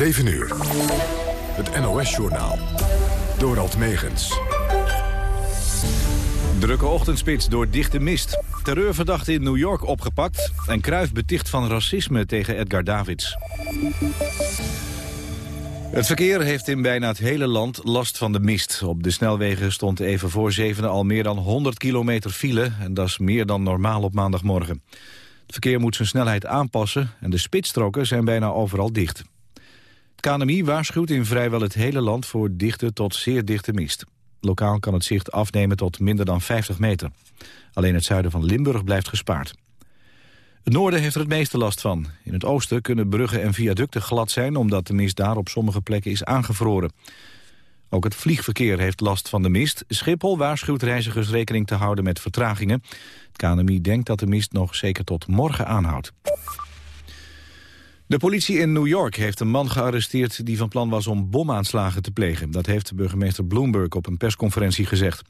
7 uur. Het NOS-journaal. Dorald Megens. Drukke ochtendspits door dichte mist. Terreurverdachte in New York opgepakt. En Kruif beticht van racisme tegen Edgar Davids. Het verkeer heeft in bijna het hele land last van de mist. Op de snelwegen stond even voor zevenen al meer dan 100 kilometer file. En dat is meer dan normaal op maandagmorgen. Het verkeer moet zijn snelheid aanpassen en de spitsstroken zijn bijna overal dicht. KNMI waarschuwt in vrijwel het hele land voor dichte tot zeer dichte mist. Lokaal kan het zicht afnemen tot minder dan 50 meter. Alleen het zuiden van Limburg blijft gespaard. Het noorden heeft er het meeste last van. In het oosten kunnen bruggen en viaducten glad zijn... omdat de mist daar op sommige plekken is aangevroren. Ook het vliegverkeer heeft last van de mist. Schiphol waarschuwt reizigers rekening te houden met vertragingen. Het KNMI denkt dat de mist nog zeker tot morgen aanhoudt. De politie in New York heeft een man gearresteerd die van plan was om bomaanslagen te plegen. Dat heeft burgemeester Bloomberg op een persconferentie gezegd.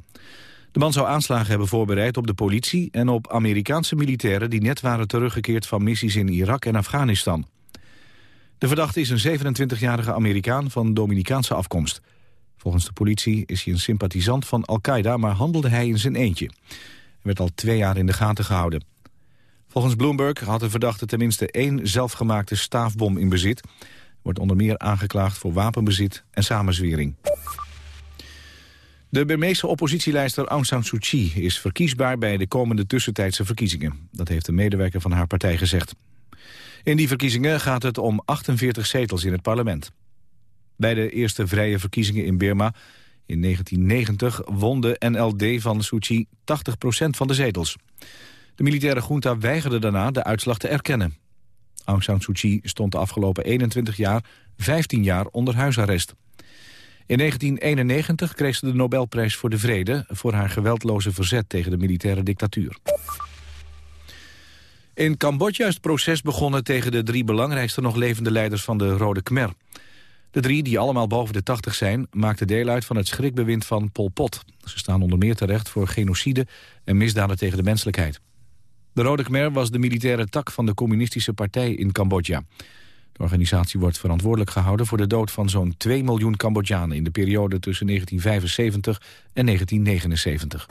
De man zou aanslagen hebben voorbereid op de politie en op Amerikaanse militairen die net waren teruggekeerd van missies in Irak en Afghanistan. De verdachte is een 27-jarige Amerikaan van Dominicaanse afkomst. Volgens de politie is hij een sympathisant van Al-Qaeda, maar handelde hij in zijn eentje. Hij werd al twee jaar in de gaten gehouden. Volgens Bloomberg had de verdachte tenminste één zelfgemaakte staafbom in bezit. Wordt onder meer aangeklaagd voor wapenbezit en samenzwering. De Burmeese oppositieleider Aung San Suu Kyi is verkiesbaar bij de komende tussentijdse verkiezingen. Dat heeft een medewerker van haar partij gezegd. In die verkiezingen gaat het om 48 zetels in het parlement. Bij de eerste vrije verkiezingen in Burma in 1990 won de NLD van Suu Kyi 80% van de zetels. De militaire junta weigerde daarna de uitslag te erkennen. Aung San Suu Kyi stond de afgelopen 21 jaar 15 jaar onder huisarrest. In 1991 kreeg ze de Nobelprijs voor de Vrede... voor haar geweldloze verzet tegen de militaire dictatuur. In Cambodja is het proces begonnen tegen de drie belangrijkste nog levende leiders van de Rode Khmer. De drie, die allemaal boven de 80 zijn, maakten deel uit van het schrikbewind van Pol Pot. Ze staan onder meer terecht voor genocide en misdaden tegen de menselijkheid. De Rode Khmer was de militaire tak van de communistische partij in Cambodja. De organisatie wordt verantwoordelijk gehouden voor de dood van zo'n 2 miljoen Cambodjanen... in de periode tussen 1975 en 1979.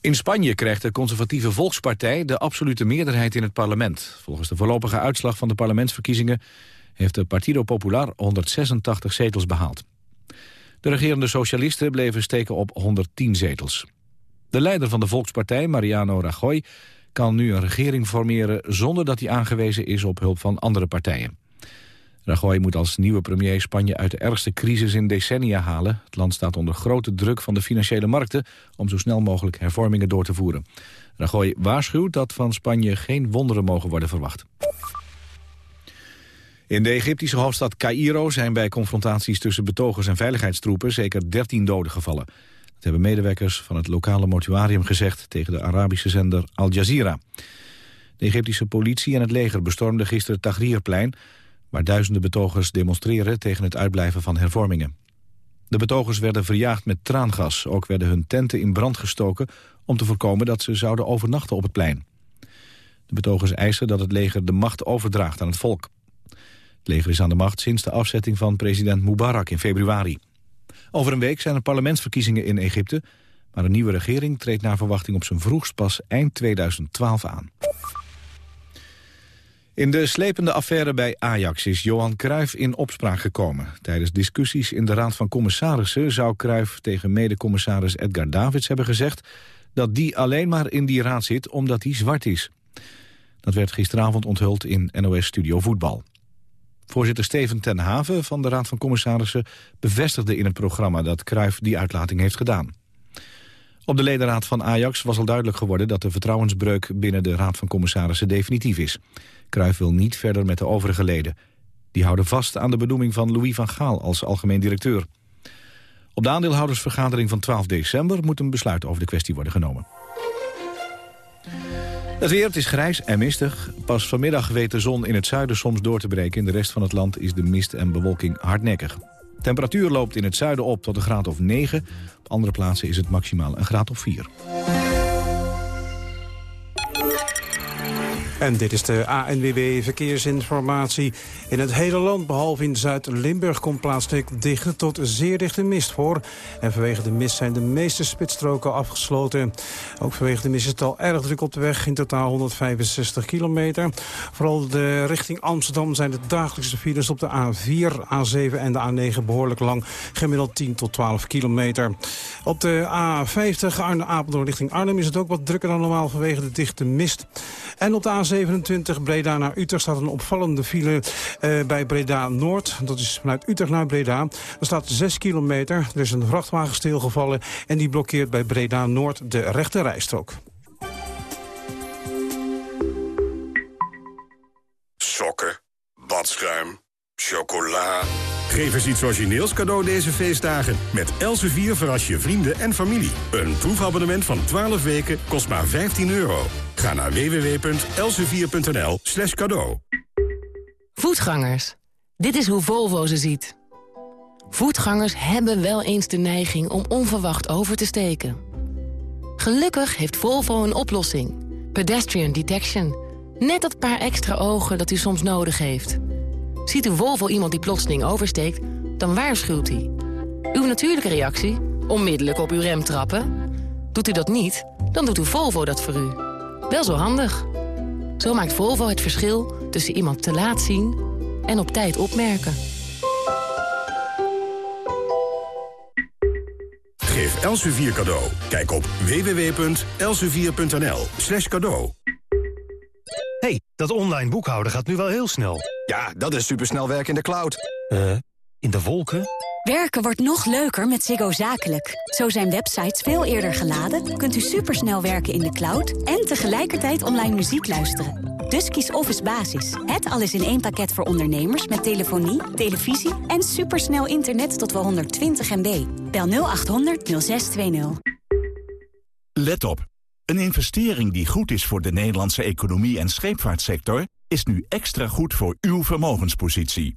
In Spanje krijgt de conservatieve Volkspartij de absolute meerderheid in het parlement. Volgens de voorlopige uitslag van de parlementsverkiezingen... heeft de Partido Popular 186 zetels behaald. De regerende socialisten bleven steken op 110 zetels. De leider van de Volkspartij, Mariano Rajoy, kan nu een regering formeren zonder dat hij aangewezen is op hulp van andere partijen. Rajoy moet als nieuwe premier Spanje uit de ergste crisis in decennia halen. Het land staat onder grote druk van de financiële markten om zo snel mogelijk hervormingen door te voeren. Rajoy waarschuwt dat van Spanje geen wonderen mogen worden verwacht. In de Egyptische hoofdstad Cairo zijn bij confrontaties tussen betogers en veiligheidstroepen zeker 13 doden gevallen. Dat hebben medewerkers van het lokale mortuarium gezegd tegen de Arabische zender Al Jazeera. De Egyptische politie en het leger bestormden gisteren Tahrirplein... waar duizenden betogers demonstreren tegen het uitblijven van hervormingen. De betogers werden verjaagd met traangas. Ook werden hun tenten in brand gestoken om te voorkomen dat ze zouden overnachten op het plein. De betogers eisen dat het leger de macht overdraagt aan het volk. Het leger is aan de macht sinds de afzetting van president Mubarak in februari. Over een week zijn er parlementsverkiezingen in Egypte... maar een nieuwe regering treedt naar verwachting op zijn vroegst pas eind 2012 aan. In de slepende affaire bij Ajax is Johan Cruijff in opspraak gekomen. Tijdens discussies in de Raad van Commissarissen zou Cruijff tegen medecommissaris Edgar Davids hebben gezegd dat die alleen maar in die raad zit omdat hij zwart is. Dat werd gisteravond onthuld in NOS Studio Voetbal. Voorzitter Steven ten Haven van de Raad van Commissarissen bevestigde in het programma dat Cruijff die uitlating heeft gedaan. Op de ledenraad van Ajax was al duidelijk geworden dat de vertrouwensbreuk binnen de Raad van Commissarissen definitief is. Cruijff wil niet verder met de overige leden. Die houden vast aan de benoeming van Louis van Gaal als algemeen directeur. Op de aandeelhoudersvergadering van 12 december moet een besluit over de kwestie worden genomen. Het weer, het is grijs en mistig. Pas vanmiddag weet de zon in het zuiden soms door te breken. In de rest van het land is de mist en bewolking hardnekkig. Temperatuur loopt in het zuiden op tot een graad of 9. Op andere plaatsen is het maximaal een graad of 4. En dit is de ANWB Verkeersinformatie. In het hele land, behalve in Zuid-Limburg, komt plaatselijk dichte tot zeer dichte mist voor. En vanwege de mist zijn de meeste spitsstroken afgesloten. Ook vanwege de mist is het al erg druk op de weg, in totaal 165 kilometer. Vooral de richting Amsterdam zijn de dagelijkse files op de A4, A7 en de A9 behoorlijk lang. Gemiddeld 10 tot 12 kilometer. Op de A50 Arne-Apeldoorn richting Arnhem is het ook wat drukker dan normaal vanwege de dichte mist. En op de A27 Breda naar Utrecht staat een opvallende file uh, bij Breda Noord. Dat is vanuit Utrecht naar Breda. Er staat 6 kilometer. Er is een vrachtwagen stilgevallen en die blokkeert bij Breda Noord de rechte rijstrook. Sokken, badschuim, chocola. Geef eens iets origineels cadeau deze feestdagen. Met Elsevier verras je vrienden en familie. Een proefabonnement van 12 weken kost maar 15 euro. Ga naar www.elsevier.nl slash cadeau. Voetgangers. Dit is hoe Volvo ze ziet. Voetgangers hebben wel eens de neiging om onverwacht over te steken. Gelukkig heeft Volvo een oplossing. Pedestrian Detection. Net dat paar extra ogen dat u soms nodig heeft. Ziet uw Volvo iemand die plotseling oversteekt, dan waarschuwt hij. Uw natuurlijke reactie? Onmiddellijk op uw rem trappen. Doet u dat niet, dan doet uw Volvo dat voor u. Wel zo handig. Zo maakt Volvo het verschil tussen iemand te laat zien en op tijd opmerken. Geef Elsevier cadeau. Kijk op www.elsevier.nl slash cadeau. hey, dat online boekhouden gaat nu wel heel snel. Ja, dat is supersnel werken in de cloud. Eh, in de wolken? Werken wordt nog leuker met Ziggo Zakelijk. Zo zijn websites veel eerder geladen, kunt u supersnel werken in de cloud... en tegelijkertijd online muziek luisteren. Dus kies Office Basis. Het alles in één pakket voor ondernemers met telefonie, televisie... en supersnel internet tot wel 120 MB. Bel 0800 0620. Let op. Een investering die goed is voor de Nederlandse economie en scheepvaartsector... is nu extra goed voor uw vermogenspositie.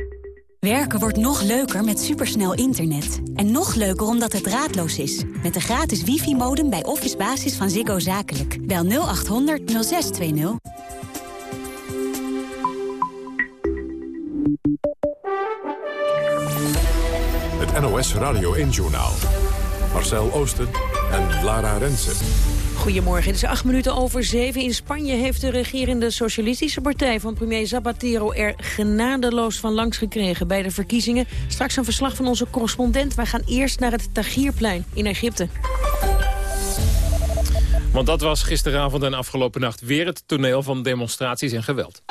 Werken wordt nog leuker met supersnel internet. En nog leuker omdat het draadloos is. Met de gratis wifi-modem bij Office Basis van Ziggo Zakelijk. Bel 0800 0620. Het NOS Radio 1-journaal. Marcel Oosten en Lara Rensen. Goedemorgen, het is acht minuten over zeven. In Spanje heeft de regerende socialistische partij van premier Zapatero er genadeloos van langs gekregen bij de verkiezingen. Straks een verslag van onze correspondent. Wij gaan eerst naar het Tahrirplein in Egypte. Want dat was gisteravond en afgelopen nacht weer het toneel van demonstraties en geweld.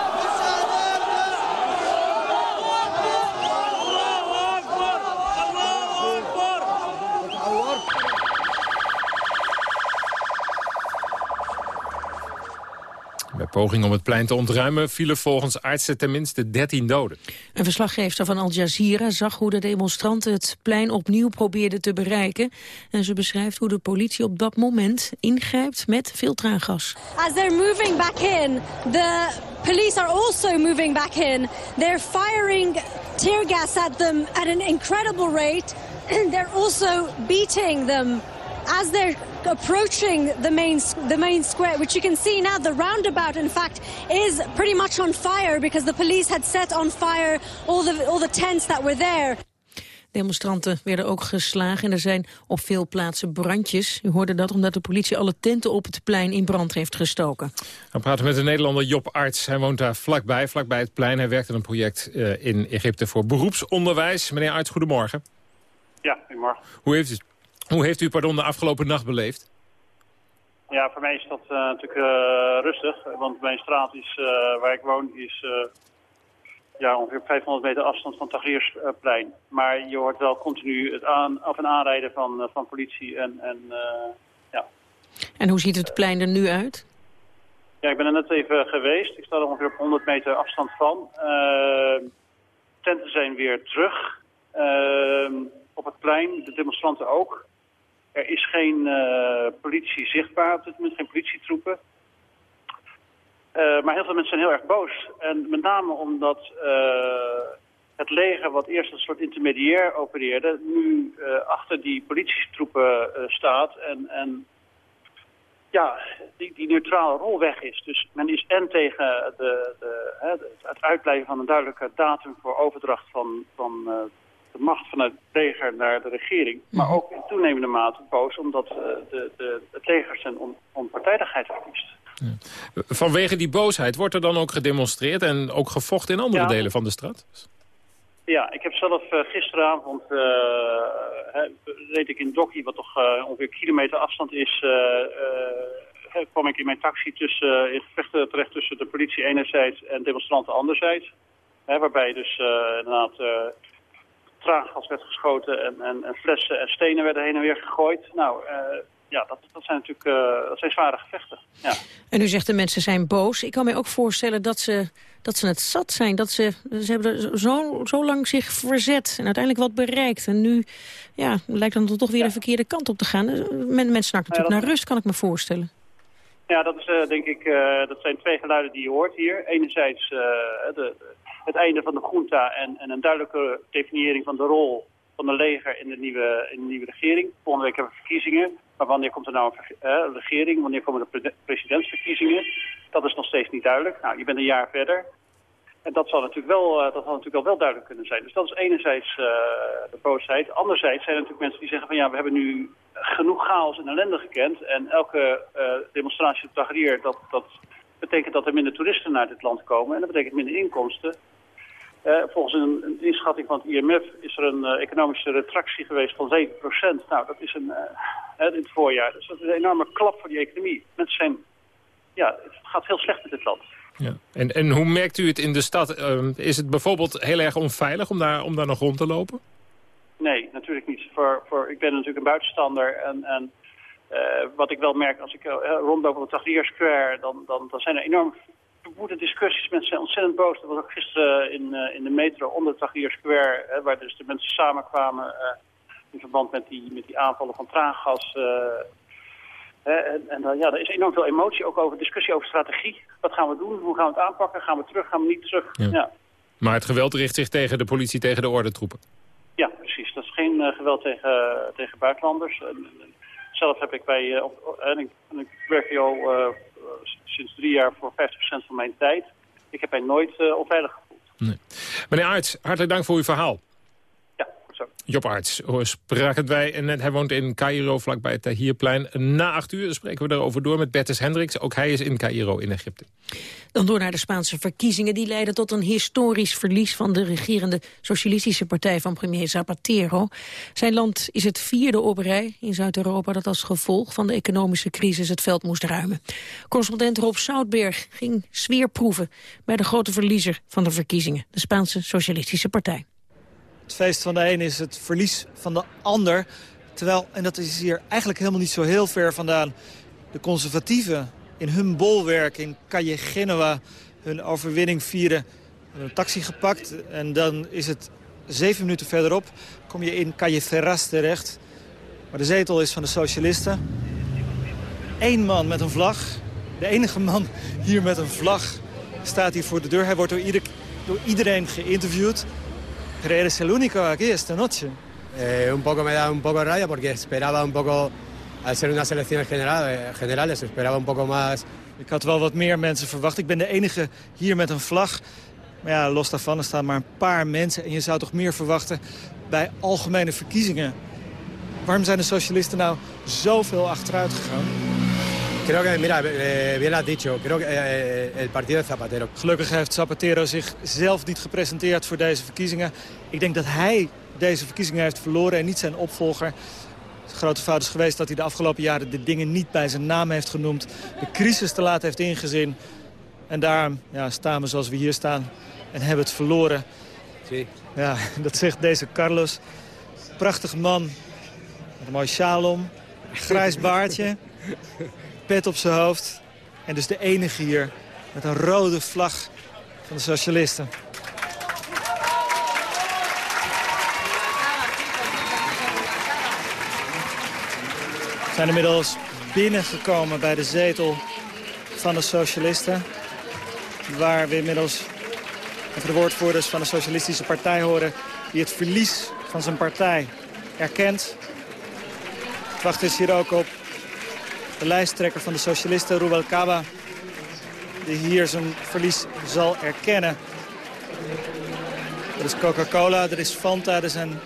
Poging om het plein te ontruimen vielen volgens artsen tenminste 13 doden. Een verslaggever van Al Jazeera zag hoe de demonstranten het plein opnieuw probeerden te bereiken. En ze beschrijft hoe de politie op dat moment ingrijpt met veel traangas. As they're moving back in, the police are also moving back in. They're firing tear gas at them at an incredible rate. they're also beating them as they're approaching the main the main square, which you can see now. The roundabout, in fact, is pretty much on fire because the police had set on fire all the all the tents that were there. Demonstranten werden ook geslagen en er zijn op veel plaatsen brandjes. U hoorde dat omdat de politie alle tenten op het plein in brand heeft gestoken. We praten met de Nederlander Job Arts. Hij woont daar vlakbij, vlakbij het plein. Hij werkt aan een project uh, in Egypte voor beroepsonderwijs. Meneer Arts, goedemorgen. Ja, goedemorgen. Hoe heeft u hoe heeft u pardon, de afgelopen nacht beleefd? Ja, voor mij is dat uh, natuurlijk uh, rustig. Want mijn straat is, uh, waar ik woon is ja, ongeveer 500 meter afstand van Tahrirsplein. Maar je hoort wel continu het aan, af- en aanrijden van, van politie. En, en, ja. en hoe ziet het plein er nu uit? Ja, ik ben er net even geweest. Ik sta er ongeveer op 100 meter afstand van. tenten zijn weer terug. Ehm, op het plein, de demonstranten ook. Er is geen eh, politie zichtbaar op dit moment, geen politietroepen. Eh, maar heel veel mensen zijn heel erg boos. En met name omdat eh, het leger, wat eerst een soort intermediair opereerde... nu achter die politietroepen staat en... en ja, die, die neutrale rol weg is. Dus men is en tegen de, de, het uitblijven van een duidelijke datum voor overdracht van, van de macht vanuit het leger naar de regering. Maar mhm. ook in toenemende mate boos omdat uh, de, de, het leger zijn on, onpartijdigheid verliest. Vanwege die boosheid wordt er dan ook gedemonstreerd en ook gevochten in andere delen van de stad? Ja, ik heb zelf uh, gisteravond, uh, reed ik in Dokkie, wat toch ongeveer kilometer afstand is, kwam ik in mijn taxi tussen, in gevechten terecht tussen de politie enerzijds en demonstranten anderzijds. waarbij dus inderdaad traangas werd geschoten en, en, en, flessen en stenen werden heen en weer gegooid. Nou, uh, ja, dat, dat zijn natuurlijk uh, dat zijn zware gevechten. Ja. En u zegt de mensen zijn boos. Ik kan me ook voorstellen dat ze, dat ze het zat zijn. Dat ze, ze hebben zo, zo lang zich verzet en uiteindelijk wat bereikt. En nu ja, lijkt dan toch weer de verkeerde kant op te gaan. Eh, men, mensen snakken natuurlijk naar rust, kan ik me voorstellen. Ja, dat, is, denk ik, dat zijn twee geluiden die je hoort hier. Enerzijds de, het einde van de junta en, en een duidelijke definiëring van de rol van de leger in de nieuwe, in de nieuwe regering. Volgende week hebben we verkiezingen. Maar wanneer komt er nou een eh, regering? Wanneer komen de presidentsverkiezingen? Dat is nog steeds niet duidelijk. Nou, je bent een jaar verder. En dat zal natuurlijk wel, uh, dat zal natuurlijk al wel duidelijk kunnen zijn. Dus dat is enerzijds uh, de boosheid. Anderzijds zijn er natuurlijk mensen die zeggen van ja, we hebben nu genoeg chaos en ellende gekend. En elke demonstratie op Tahrir, dat, dat betekent dat er minder toeristen naar dit land komen. En dat betekent minder inkomsten. Uh, volgens een, een, inschatting van het IMF is er een uh, economische retractie geweest van 7%. Nou, dat is een, uh, in het voorjaar. Dus dat is een enorme klap voor die economie. Mensen zijn, ja, het gaat heel slecht met dit land. Ja. En, en hoe merkt u het in de stad? Ehm, is het bijvoorbeeld heel erg onveilig om daar, om daar nog rond te lopen? Nee, natuurlijk niet. Voor, voor, ik ben natuurlijk een buitenstander en... en uh, wat ik wel merk als ik uh, rondloop op het Tahrir Square, dan, dan, dan zijn er enorm verwoede discussies. Mensen zijn ontzettend boos. Dat was ook gisteren in, uh, in de metro onder Tahrir Square, waar dus de mensen samenkwamen in verband met die, met die aanvallen van traangas. en, en ja, er is enorm veel emotie, ook over discussie over strategie. Wat gaan we doen? Hoe gaan we het aanpakken? Gaan we terug? Gaan we niet terug? Ja. ja. Maar het geweld richt zich tegen de politie, tegen de ordentroepen? Ja, precies. Dat is geen geweld tegen, tegen buitenlanders zelf heb ik bij, en ik, ik, werk hier al sinds drie jaar voor 50% van mijn tijd. Ik heb mij nooit uh, onveilig gevoeld. Nee. Meneer Arts, hartelijk dank voor uw verhaal. Job Arts spraken wij. En hij woont in Cairo, vlakbij het Tahirplein. Na acht uur spreken we daarover door met Bertus Hendricks. Ook hij is in Cairo in Egypte. Dan door naar de Spaanse verkiezingen. Die leiden tot een historisch verlies van de regerende socialistische partij van premier Zapatero. Zijn land is het vierde op rij in Zuid-Europa dat als gevolg van de economische crisis het veld moest ruimen. Correspondent Rob Soutberg ging sfeerproeven bij de grote verliezer van de verkiezingen, de Spaanse socialistische partij. Het feest van de een is het verlies van de ander. Terwijl, en dat is hier eigenlijk helemaal niet zo heel ver vandaan... de conservatieven in hun bolwerk in Calle Genoa hun overwinning vieren. Een taxi gepakt en dan is het zeven minuten verderop... kom je in Calle Ferraz terecht. Maar de zetel is van de socialisten. Eén man met een vlag. De enige man hier met een vlag staat hier voor de deur. Hij wordt door iedereen geïnterviewd. Pero eres el único aquí esta noche. Eh, un poco me da un poco raya porque esperaba un poco, al ser unas elecciones generales, generales, esperaba un poco más... Ik had wel wat meer mensen verwacht. Ik ben de enige hier met een vlag. Maar ja, los daarvan, er staan maar een paar mensen. En je zou toch meer verwachten bij algemene verkiezingen. Waarom zijn de socialisten nou zoveel achteruit gegaan? Creo que, mira, eh, bien lo has dicho. Creo que eh, el partido de Zapatero. Gelukkig heeft Zapatero zichzelf niet gepresenteerd voor deze verkiezingen. Ik denk dat hij deze verkiezingen heeft verloren en niet zijn opvolger. De grote fout is geweest dat hij de afgelopen jaren de dingen niet bij zijn naam heeft genoemd. De crisis te laat heeft ingezien. En daarom ja, staan we zoals we hier staan en hebben het verloren. Sí. Ja, dat zegt deze Carlos. Prachtige man met een mooi shalom, grijs baardje pet op zijn hoofd. En dus de enige hier met een rode vlag van de socialisten. We zijn inmiddels binnengekomen bij de zetel van de socialisten. Waar we inmiddels de woordvoerders van de socialistische partij horen... die het verlies van zijn partij erkent. Wacht is hier ook op de lijsttrekker van de socialisten, Rubalcaba... die hier zijn verlies zal erkennen. Er is Coca-Cola, er is Fanta, er zijn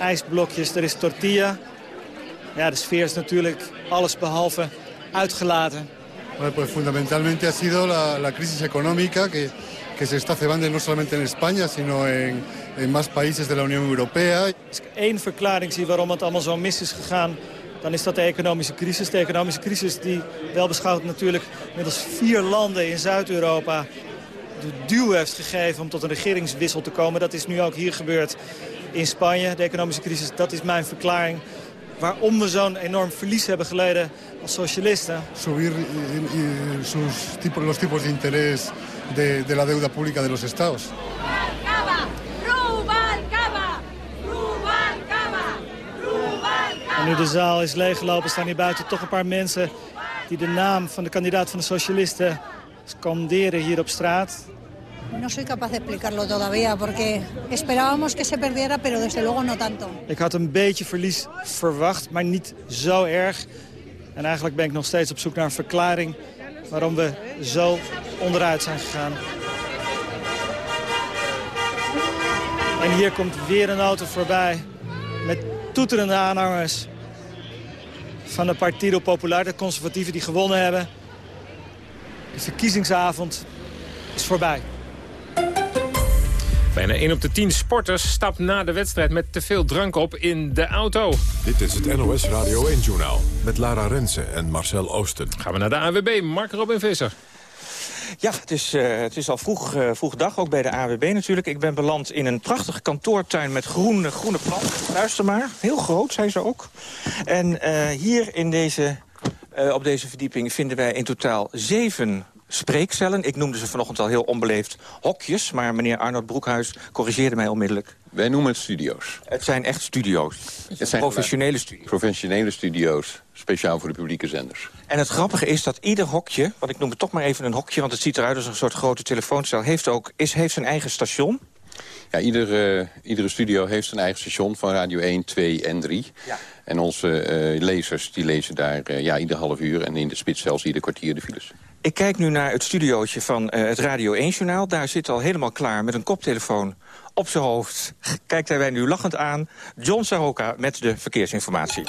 ijsblokjes, er is tortilla. Ja, de sfeer is natuurlijk alles behalve uitgelaten. Bueno, pues fundamentalmente ha sido la, la crisis económica que, que se está cebando no solamente en España, sino en, en más países de la Unión Europea. Ik één verklaring zie waarom het allemaal zo mis is gegaan... dan is dat de economische crisis. De economische crisis die wel beschouwd natuurlijk middels vier landen in Zuid-Europa... de duw heeft gegeven om tot een regeringswissel te komen. Dat is nu ook hier gebeurd in Spanje. De economische crisis, dat is mijn verklaring waarom we zo'n enorm verlies hebben geleden als socialisten. Subir sus tipos, los tipos de interés de, de la deuda pública de los estados. En nu de zaal is leeggelopen, staan hier buiten toch een paar mensen... die de naam van de kandidaat van de socialisten scanderen hier op straat. No soy capaz de explicarlo todavía, porque esperábamos que se perdiera, pero desde luego no tanto. Ik had een beetje verlies verwacht, maar niet zo erg. En eigenlijk ben ik nog steeds op zoek naar een verklaring waarom we zo onderuit zijn gegaan. En hier komt weer een auto voorbij met toeterende aanhangers van de Partido Popular, de conservatieven die gewonnen hebben. De verkiezingsavond is voorbij. Bijna 1 op de 10 sporters stapt na de wedstrijd met te veel drank op in de auto. Dit is het NOS Radio 1-journaal met Lara Rensen en Marcel Oosten. Gaan we naar de AWB, Mark Robin Visser. Ja, het is, uh, het is al vroeg, uh, vroeg dag, ook bij de AWB natuurlijk. Ik ben beland in een prachtige kantoortuin met groene, groene planten. Luister maar, heel groot zijn ze ook. En uh, hier in deze, op deze verdieping vinden wij in totaal zeven spreekcellen. Ik noemde ze vanochtend al heel onbeleefd hokjes... maar meneer Arnold Broekhuis corrigeerde mij onmiddellijk. Wij noemen het studio's. Het zijn echt studio's. Het zijn professionele studio's. Professionele studio's, speciaal voor de publieke zenders. En het grappige is dat ieder hokje, want ik noem het toch maar even een hokje... want het ziet eruit als een soort grote telefooncel, heeft, ook, is, heeft zijn eigen station... Ja, iedere, iedere studio heeft zijn eigen station van radio 1, 2 en 3. Ja. En onze uh, lezers die lezen daar uh, ja, ieder half uur en in de spits zelfs ieder kwartier de files. Ik kijk nu naar het studiootje van het Radio 1-journaal. Daar zit al helemaal klaar met een koptelefoon op zijn hoofd. Kijkt hij wij nu lachend aan. John Sahoka met de verkeersinformatie.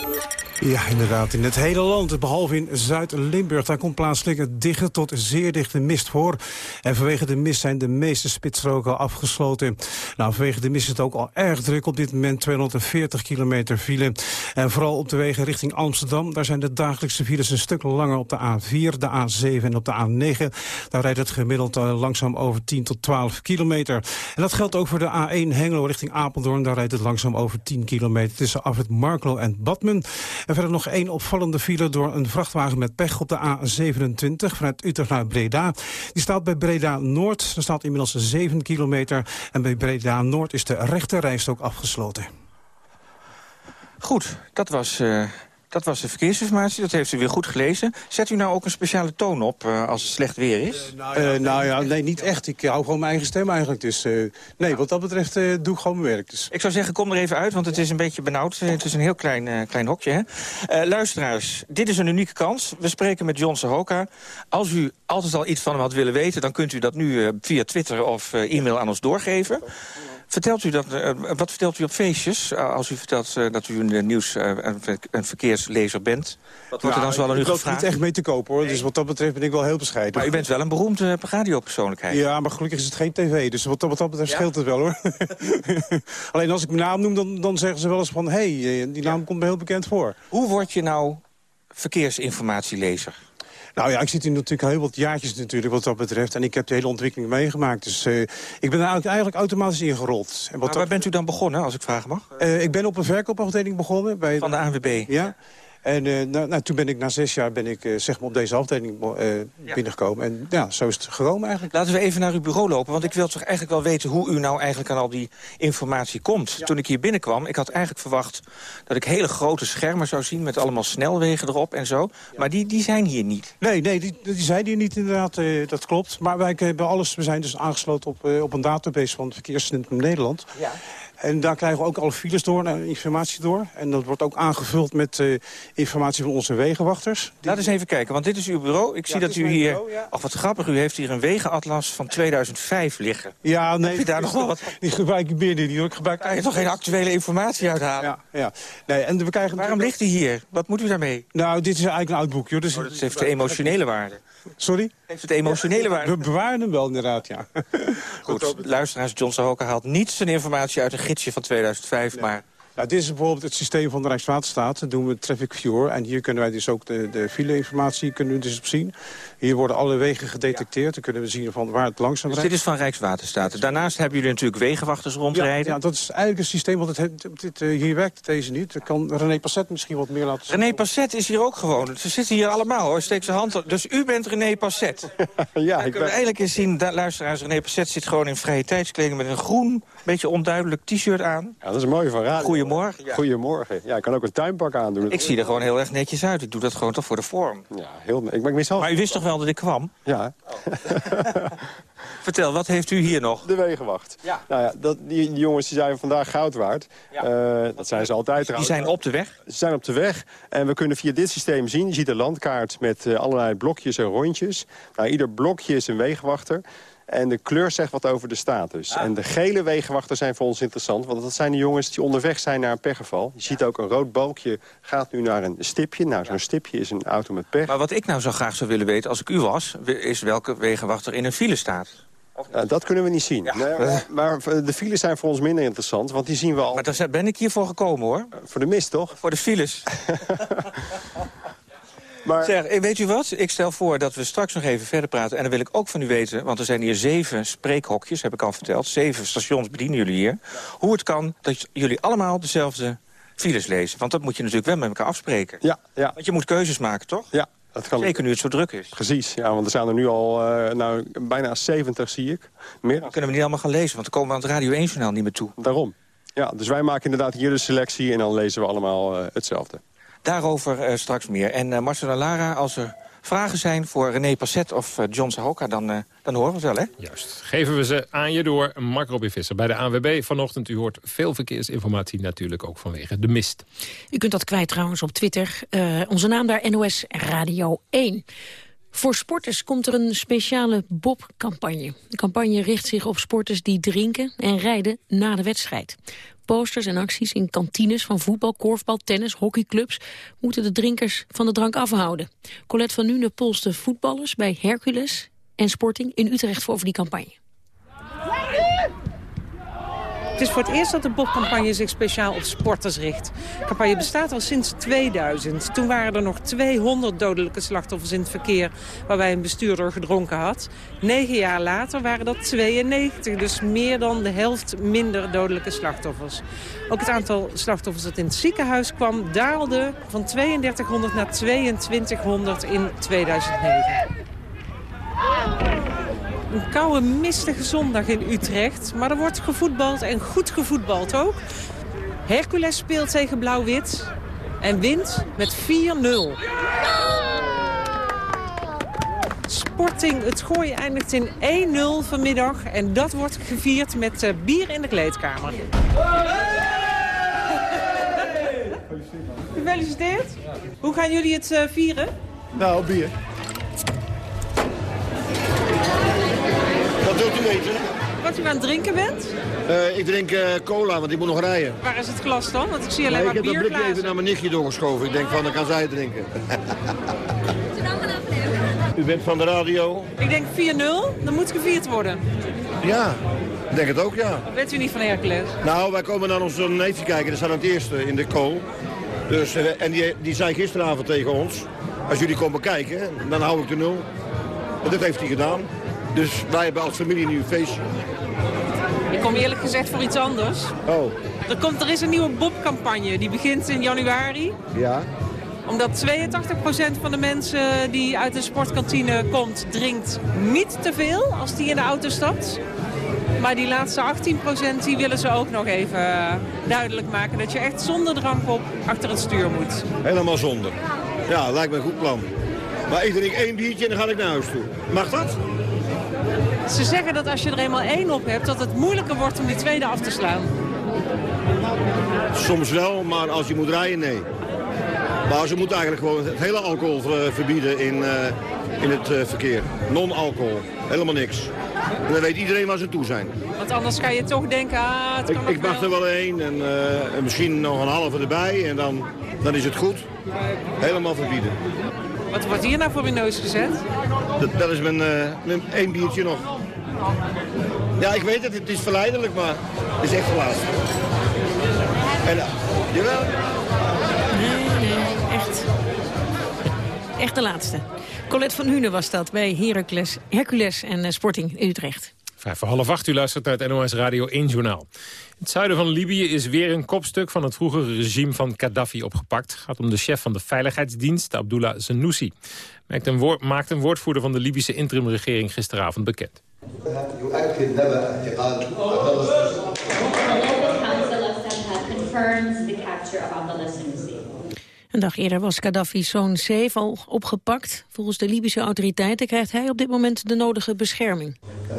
Ja, inderdaad. In het hele land, behalve in Zuid-Limburg... daar komt plaatselijk dichte tot zeer dichte mist voor. En vanwege de mist zijn de meeste spitsstroken afgesloten. Nou, vanwege de mist is het ook al erg druk. Op dit moment 240 kilometer file. En vooral op de wegen richting Amsterdam... daar zijn de dagelijkse files een stuk langer op de A4, de A7 en op de A9. Daar rijdt het gemiddeld langzaam over 10 tot 12 kilometer. En dat geldt ook voor de A1 Hengelo richting Apeldoorn. Daar rijdt het langzaam over 10 kilometer tussen Afrit Marklo en Badmen. En verder nog één opvallende file door een vrachtwagen met pech op de A27 vanuit Utrecht naar Breda. Die staat bij Breda Noord. Er staat inmiddels 7 kilometer. En bij Breda Noord is de rechterrijstok afgesloten. Goed, dat was... Uh... Dat was de verkeersinformatie, dat heeft u weer goed gelezen. Zet u nou ook een speciale toon op uh, als het slecht weer is? Uh, nou, ja, uh, nou ja, nee, niet echt. Ik hou gewoon mijn eigen stem eigenlijk. Dus nee, wat dat betreft doe ik gewoon mijn werk. Dus. Ik zou zeggen, kom er even uit, want het is een beetje benauwd. Het is een heel klein, klein hokje. Hè? luisteraars, dit is een unieke kans. We spreken met John Sahoka. Als u altijd al iets van hem had willen weten... dan kunt u dat nu via Twitter of e-mail aan ons doorgeven. Vertelt u dat, uh, wat vertelt u op feestjes uh, als u vertelt uh, dat u een nieuws- en een verkeerslezer bent? Wat wordt er dan zo aan u gevraagd? Ik niet echt mee te kopen hoor, dus wat dat betreft ben ik wel heel bescheiden. Maar u bent wel een beroemde radiopersoonlijkheid. Ja, maar gelukkig is het geen tv, dus wat, wat dat betreft ja? scheelt het wel hoor. Alleen als ik mijn naam noem, dan, dan zeggen ze wel eens van... hé, hey, die naam ja. komt me heel bekend voor. Hoe word je nou verkeersinformatielezer? Nou ja, ik zit hier natuurlijk heel wat jaartjes natuurlijk wat dat betreft. En ik heb de hele ontwikkeling meegemaakt. Dus uh, ik ben eigenlijk, eigenlijk automatisch ingerold. En wat waar bent u dan begonnen, als ik vragen mag? Uh, ik ben op een verkoopafdeling begonnen. Bij Van de ANWB? Ja. En uh, nou, nou, toen ben ik na zes jaar ben ik, uh, zeg maar op deze afdeling uh, ja. binnengekomen. En ja, zo is het gekomen eigenlijk. Laten we even naar uw bureau lopen. Want ik wil toch eigenlijk wel weten hoe u nou eigenlijk aan al die informatie komt. Ja. Toen ik hier binnenkwam, ik had eigenlijk verwacht dat ik hele grote schermen zou zien... met allemaal snelwegen erop en zo. Maar die, die zijn hier niet. Nee, nee die, die zijn hier niet inderdaad. dat klopt. Maar wij hebben alles, we zijn dus aangesloten op, op een database van het Verkeerscentrum Nederland. Ja. En daar krijgen we ook alle files door, en informatie door. En dat wordt ook aangevuld met uh, informatie van onze wegenwachters. Laat eens even kijken, want dit is uw bureau. Ik zie dat u hier... Bureau, ja. Ach, wat grappig, u heeft hier een wegenatlas van 2005 liggen. Ja, nee. Heb je daar nog wat? Die gebruik ik meer niet. Ik gebruik Kan je toch geen actuele informatie uithalen? Ja, ja. Nee, en we krijgen Waarom ligt hij hier? Wat moet u daarmee? Nou, dit is eigenlijk een oud boekje. Dus oh, dat heeft de emotionele waarde. Sorry? Heeft het emotionele waarde? We bewaren hem wel, inderdaad, ja. Goed, luisteraars, John Sahoka haalt niet zijn informatie uit een gidsje van 2005, maar... Nou, dit is bijvoorbeeld het systeem van de Rijkswaterstaat. Dat doen we Traffic Viewer. En hier kunnen wij dus ook de, de file-informatie kunnen we dus op zien. Hier worden alle wegen gedetecteerd. Dan kunnen we zien van waar het langzaam dus dit is van Rijkswaterstaat. Daarnaast hebben jullie natuurlijk wegenwachters rondrijden. Ja, ja dat is eigenlijk een systeem, want het, dit, uh, hier werkt deze niet. Dan kan René Passet misschien wat meer laten zien. René Passet is hier ook gewoon. Ze zitten hier allemaal hoor. Steek zijn hand op. Dus u bent René Passet. ja, ik ben... eigenlijk eens zien, luisteraars, René Passet zit gewoon in vrije tijdskleding... met een groen, beetje onduidelijk t-shirt aan. Ja, dat is mooi van radio. Goedemorgen. Ja. Goedemorgen. Ja, ik kan ook een tuinpak aandoen. Ik zie er gewoon heel erg netjes uit. Ik doe dat gewoon toch voor de vorm. Ja, heel... Ik, ik maar u wist toch wel dat ik kwam? Ja. Vertel, wat heeft u hier nog? De wegenwacht. Ja. Nou ja, dat, die, die jongens die zijn vandaag goud waard. Ja. Uh, dat zijn ze altijd Die zijn op de weg? Ze zijn op de weg. En we kunnen via dit systeem zien, je ziet een landkaart met uh, allerlei blokjes en rondjes. Nou, ieder blokje is een wegenwachter. En de kleur zegt wat over de status. Ah. En de gele wegenwachters zijn voor ons interessant. Want dat zijn de jongens die onderweg zijn naar een pechgeval. Je ziet ook een rood balkje gaat nu naar een stipje. Nou, zo'n stipje is een auto met pech. Maar wat ik nou zo graag zou willen weten als ik u was... is welke wegenwachter in een file staat. Dat kunnen we niet zien. Ja. Nee, maar, maar, de files zijn voor ons minder interessant, want die zien we al... Maar daar ben ik hiervoor gekomen, hoor. Uh, voor de mist, toch? Voor de files. Maar... Zeg, weet u wat? Ik stel voor dat we straks nog even verder praten. En dan wil ik ook van u weten, want er zijn hier zeven spreekhokjes, heb ik al verteld. Zeven stations bedienen jullie hier. Hoe het kan dat jullie allemaal dezelfde files lezen. Want dat moet je natuurlijk wel met elkaar afspreken. Ja, ja. Want je moet keuzes maken, toch? Ja. Dat kan... Zeker nu het zo druk is. Precies, ja, want er zijn er nu al uh, nou, bijna 70, zie ik. Meer. Dan kunnen we niet allemaal gaan lezen, want dan komen we aan het Radio 1-journaal niet meer toe. Daarom. Ja, dus wij maken inderdaad hier de selectie en dan lezen we allemaal uh, hetzelfde. Daarover uh, straks meer. En uh, Marcel en Lara, als er vragen zijn voor René Passet of uh, John Sahoka... Dan, uh, dan horen we het wel, hè? Juist. Geven we ze aan je door. Mark Robin Visser bij de ANWB vanochtend. U hoort veel verkeersinformatie natuurlijk ook vanwege de mist. U kunt dat kwijt trouwens op Twitter. Uh, onze naam daar, NOS Radio 1. Voor sporters komt er een speciale Bob-campagne. De campagne richt zich op sporters die drinken en rijden na de wedstrijd. Posters en acties in kantines van voetbal, korfbal, tennis, hockeyclubs... moeten de drinkers van de drank afhouden. Colette van Nune polste voetballers bij Hercules en Sporting in Utrecht voor over die campagne. Het is voor het eerst dat de Bob-campagne zich speciaal op sporters richt. De campagne bestaat al sinds 2000. Toen waren er nog 200 dodelijke slachtoffers in het verkeer... waarbij een bestuurder gedronken had. Negen jaar later waren dat 92, dus meer dan de helft minder dodelijke slachtoffers. Ook het aantal slachtoffers dat in het ziekenhuis kwam... daalde van 3200 naar 2200 in 2009 een koude, mistige zondag in Utrecht. Maar er wordt gevoetbald en goed gevoetbald ook. Hercules speelt tegen Blauw-Wit en wint met 4-0. Sporting, het gooien eindigt in 1-0 vanmiddag. En dat wordt gevierd met uh, bier in de kleedkamer. Gefeliciteerd. Hoe gaan jullie het uh, vieren? Nou, bier. Wat wilt u weten? Wat u aan het drinken bent? Uh, ik drink uh, cola, want ik moet nog rijden. Waar is het glas dan? Want ik zie alleen maar bierglazen. Ik heb dat blikje even naar mijn nichtje doorgeschoven. Ik denk van, dan kan zij drinken. u bent van de radio? Ik denk 4-0. Dan moet gevierd worden. Ja, ik denk het ook, ja. Bent u niet van Hercules? Nou, wij komen naar onze neefje kijken. Dat staat aan het eerste in de kool. Dus, uh, en die, die zei gisteravond tegen ons... Als jullie komen kijken, dan hou ik de nul. En dat heeft hij gedaan. Dus wij hebben als familie nu een feestje. Ik kom eerlijk gezegd voor iets anders. Oh. Er, komt, er is een nieuwe Bob-campagne. Die begint in januari. Ja. Omdat 82% van de mensen die uit de sportkantine komt... drinkt niet te veel als die in de auto stapt. Maar die laatste 18% die willen ze ook nog even eh, duidelijk maken. Dat je echt zonder drank op achter het stuur moet. Helemaal zonder. Ja, lijkt me een goed plan. Maar ik drink één biertje en dan ga ik naar huis toe. Mag dat? Ze zeggen dat als je er eenmaal één op hebt... dat het moeilijker wordt om die tweede af te slaan. Soms wel, maar als je moet rijden, nee. Maar ze moeten eigenlijk gewoon het hele alcohol verbieden in, in het verkeer. Non-alcohol. Helemaal niks. En dan weet iedereen waar ze toe zijn. Want anders kan je toch denken, ah, het kan Ik, ik mag er wel één en, en misschien nog een halve erbij en dan, dan is het goed. Helemaal verbieden. Wat wordt hier nou voor mijn neus gezet? Dat, dat is mijn, uh, mijn één biertje nog. Ja, ik weet het, het is verleidelijk, maar het is echt verlaat. En, uh, jawel. Nee, nee, echt. Echt de laatste. Colette van Hunen was dat bij Heracles, Hercules en uh, Sporting Utrecht. Vijf voor half acht, u luistert naar het NOS Radio 1 Journaal. In het zuiden van Libië is weer een kopstuk van het vroegere regime van Gaddafi opgepakt. Het gaat om de chef van de veiligheidsdienst, Abdullah Zenoussi. Maakt een, woord, maakt een woordvoerder van de Libische interimregering gisteravond bekend. Een dag eerder was Gaddafi's zoon Saif al opgepakt. Volgens de Libische autoriteiten krijgt hij op dit moment de nodige bescherming. Uh,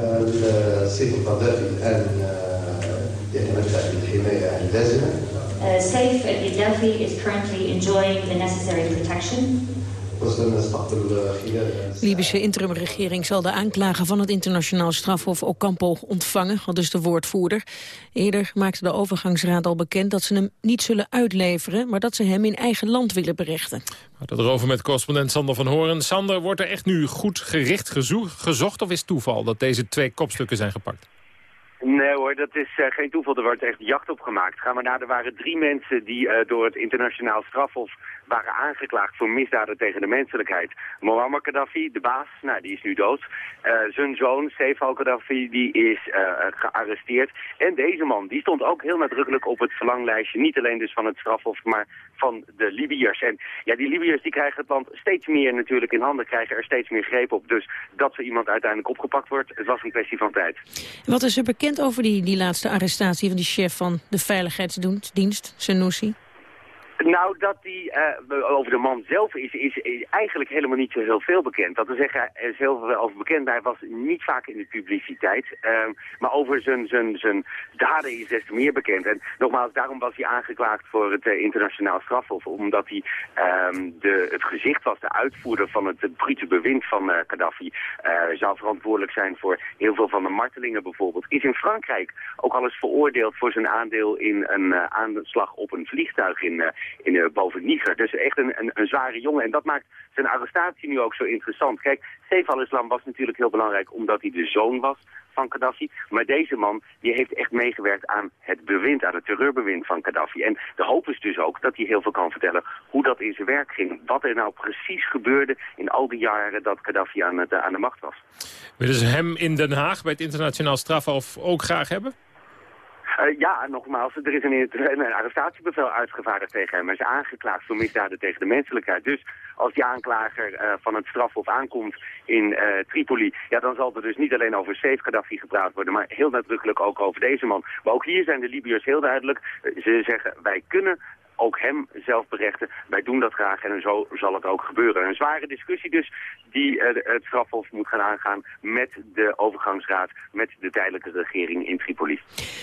Saif al-Gaddafi is currently enjoying the necessary protection. De Libische interimregering zal de aanklager van het internationaal strafhof Ocampo ontvangen, al dus de woordvoerder. Eerder maakte de overgangsraad al bekend dat ze hem niet zullen uitleveren, maar dat ze hem in eigen land willen berechten. Dat erover met correspondent Sander van Horen. Sander, wordt er echt nu goed gericht gezocht of is het toeval dat deze twee kopstukken zijn gepakt? Nee hoor, dat is uh, geen toeval. Er wordt echt jacht op gemaakt. Ga maar na, er waren drie mensen die uh, door het internationaal strafhof waren aangeklaagd voor misdaden tegen de menselijkheid. Muammar Gaddafi, de baas, nou, die is nu dood. Uh, zijn zoon, Saif al-Gaddafi, die is uh, gearresteerd. En deze man, die stond ook heel nadrukkelijk op het verlanglijstje. Niet alleen dus van het strafhof, maar van de Libiërs. En ja, die Libiërs die krijgen het land steeds meer natuurlijk in handen, krijgen er steeds meer greep op. Dus dat zo iemand uiteindelijk opgepakt wordt, het was een kwestie van tijd. Wat is er bekend over die, die laatste arrestatie van die chef van de veiligheidsdienst, Senussi? Nou, dat die uh, over de man zelf is, is, eigenlijk helemaal niet zo heel veel bekend. Dat wil zeggen, er is heel veel over bekend, hij was niet vaak in de publiciteit. Uh, maar over zijn, daden is des meer bekend. En nogmaals, daarom was hij aangeklaagd voor het uh, internationaal strafhof. Omdat hij um, de, het gezicht was, de uitvoerder van het, het brute bewind van uh, Gaddafi. zou verantwoordelijk zijn voor heel veel van de martelingen bijvoorbeeld. Is in Frankrijk ook al eens veroordeeld voor zijn aandeel in een aanslag op een vliegtuig in in, uh, boven Niger. Dus echt een, een, een, zware jongen. En dat maakt zijn arrestatie nu ook zo interessant. Kijk, Saif al-Islam was natuurlijk heel belangrijk omdat hij de zoon was van Gaddafi. Maar deze man die heeft echt meegewerkt aan het bewind, aan het terreurbewind van Gaddafi. En de hoop is dus ook dat hij heel veel kan vertellen hoe dat in zijn werk ging. Wat er nou precies gebeurde in al die jaren dat Gaddafi aan, het, aan de macht was. Willen ze hem in Den Haag bij het internationaal strafhof ook graag hebben? Uh, ja, nogmaals, er is een, arrestatiebevel uitgevaardigd tegen hem. Hij is aangeklaagd voor misdaden tegen de menselijkheid. Dus als die aanklager uh, van het strafhof aankomt in uh, Tripoli... ja, dan zal er dus niet alleen over Saif Gaddafi gepraat worden... maar heel nadrukkelijk ook over deze man. Maar ook hier zijn de Libiërs heel duidelijk. ze zeggen, wij kunnen ook hem zelf berechten. Wij doen dat graag en zo zal het ook gebeuren. Een zware discussie dus die uh, het strafhof moet gaan aangaan met de overgangsraad, met de tijdelijke regering in Tripoli.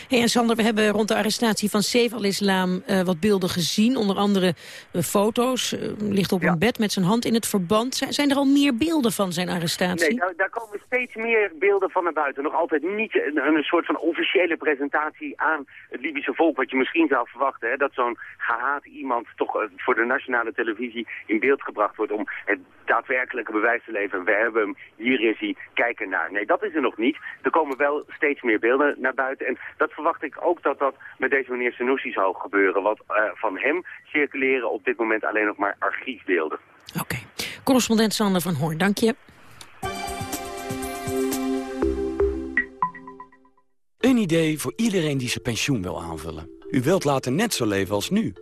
Hey, en Sander, we hebben rond de arrestatie van Saif al-Islam uh, wat beelden gezien. Onder andere uh, foto's, ligt op ja. een bed met zijn hand in het verband. Zijn, zijn er al meer beelden van zijn arrestatie? Nee, daar komen steeds meer beelden van naar buiten. Nog altijd niet een, een soort van officiële presentatie aan het Libische volk, wat je misschien zou verwachten. Hè, dat zo'n gehaat iemand toch voor de nationale televisie in beeld gebracht wordt om het daadwerkelijke bewijs te leveren. We hebben hem, hier is hij, kijk ernaar. Nee, dat is er nog niet. Er komen wel steeds meer beelden naar buiten. En dat verwacht ik ook dat dat met deze meneer Senussi zou gebeuren. Want uh, van hem circuleren op dit moment alleen nog maar archiefbeelden. Oké. Okay. Correspondent Sander van Hoorn, dank je. Een idee voor iedereen die zijn pensioen wil aanvullen. U wilt later net zo leven als nu.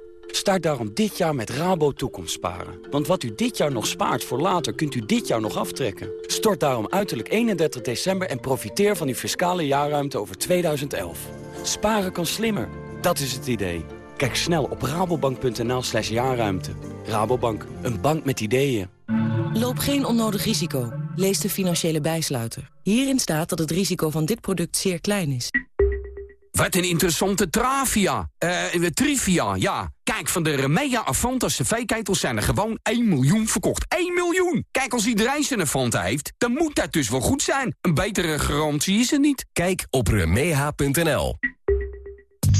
Start daarom dit jaar met Rabo Toekomstsparen. Want wat u dit jaar nog spaart voor later, kunt u dit jaar nog aftrekken. Stort daarom uiterlijk 31 december en profiteer van uw fiscale jaarruimte over 2011. Sparen kan slimmer. Dat is het idee. Kijk snel op rabobank.nl slash jaarruimte. Rabobank, een bank met ideeën. Loop geen onnodig risico. Lees de financiële bijsluiter. Hierin staat dat het risico van dit product zeer klein is. Wat een interessante travia. Eh, trivia, ja. Kijk, van de Remea Avanta cv-ketels zijn er gewoon 1 miljoen verkocht. 1 miljoen! Kijk, als iedereen zijn Avanta heeft, dan moet dat dus wel goed zijn. Een betere garantie is er niet. Kijk op remeha.nl.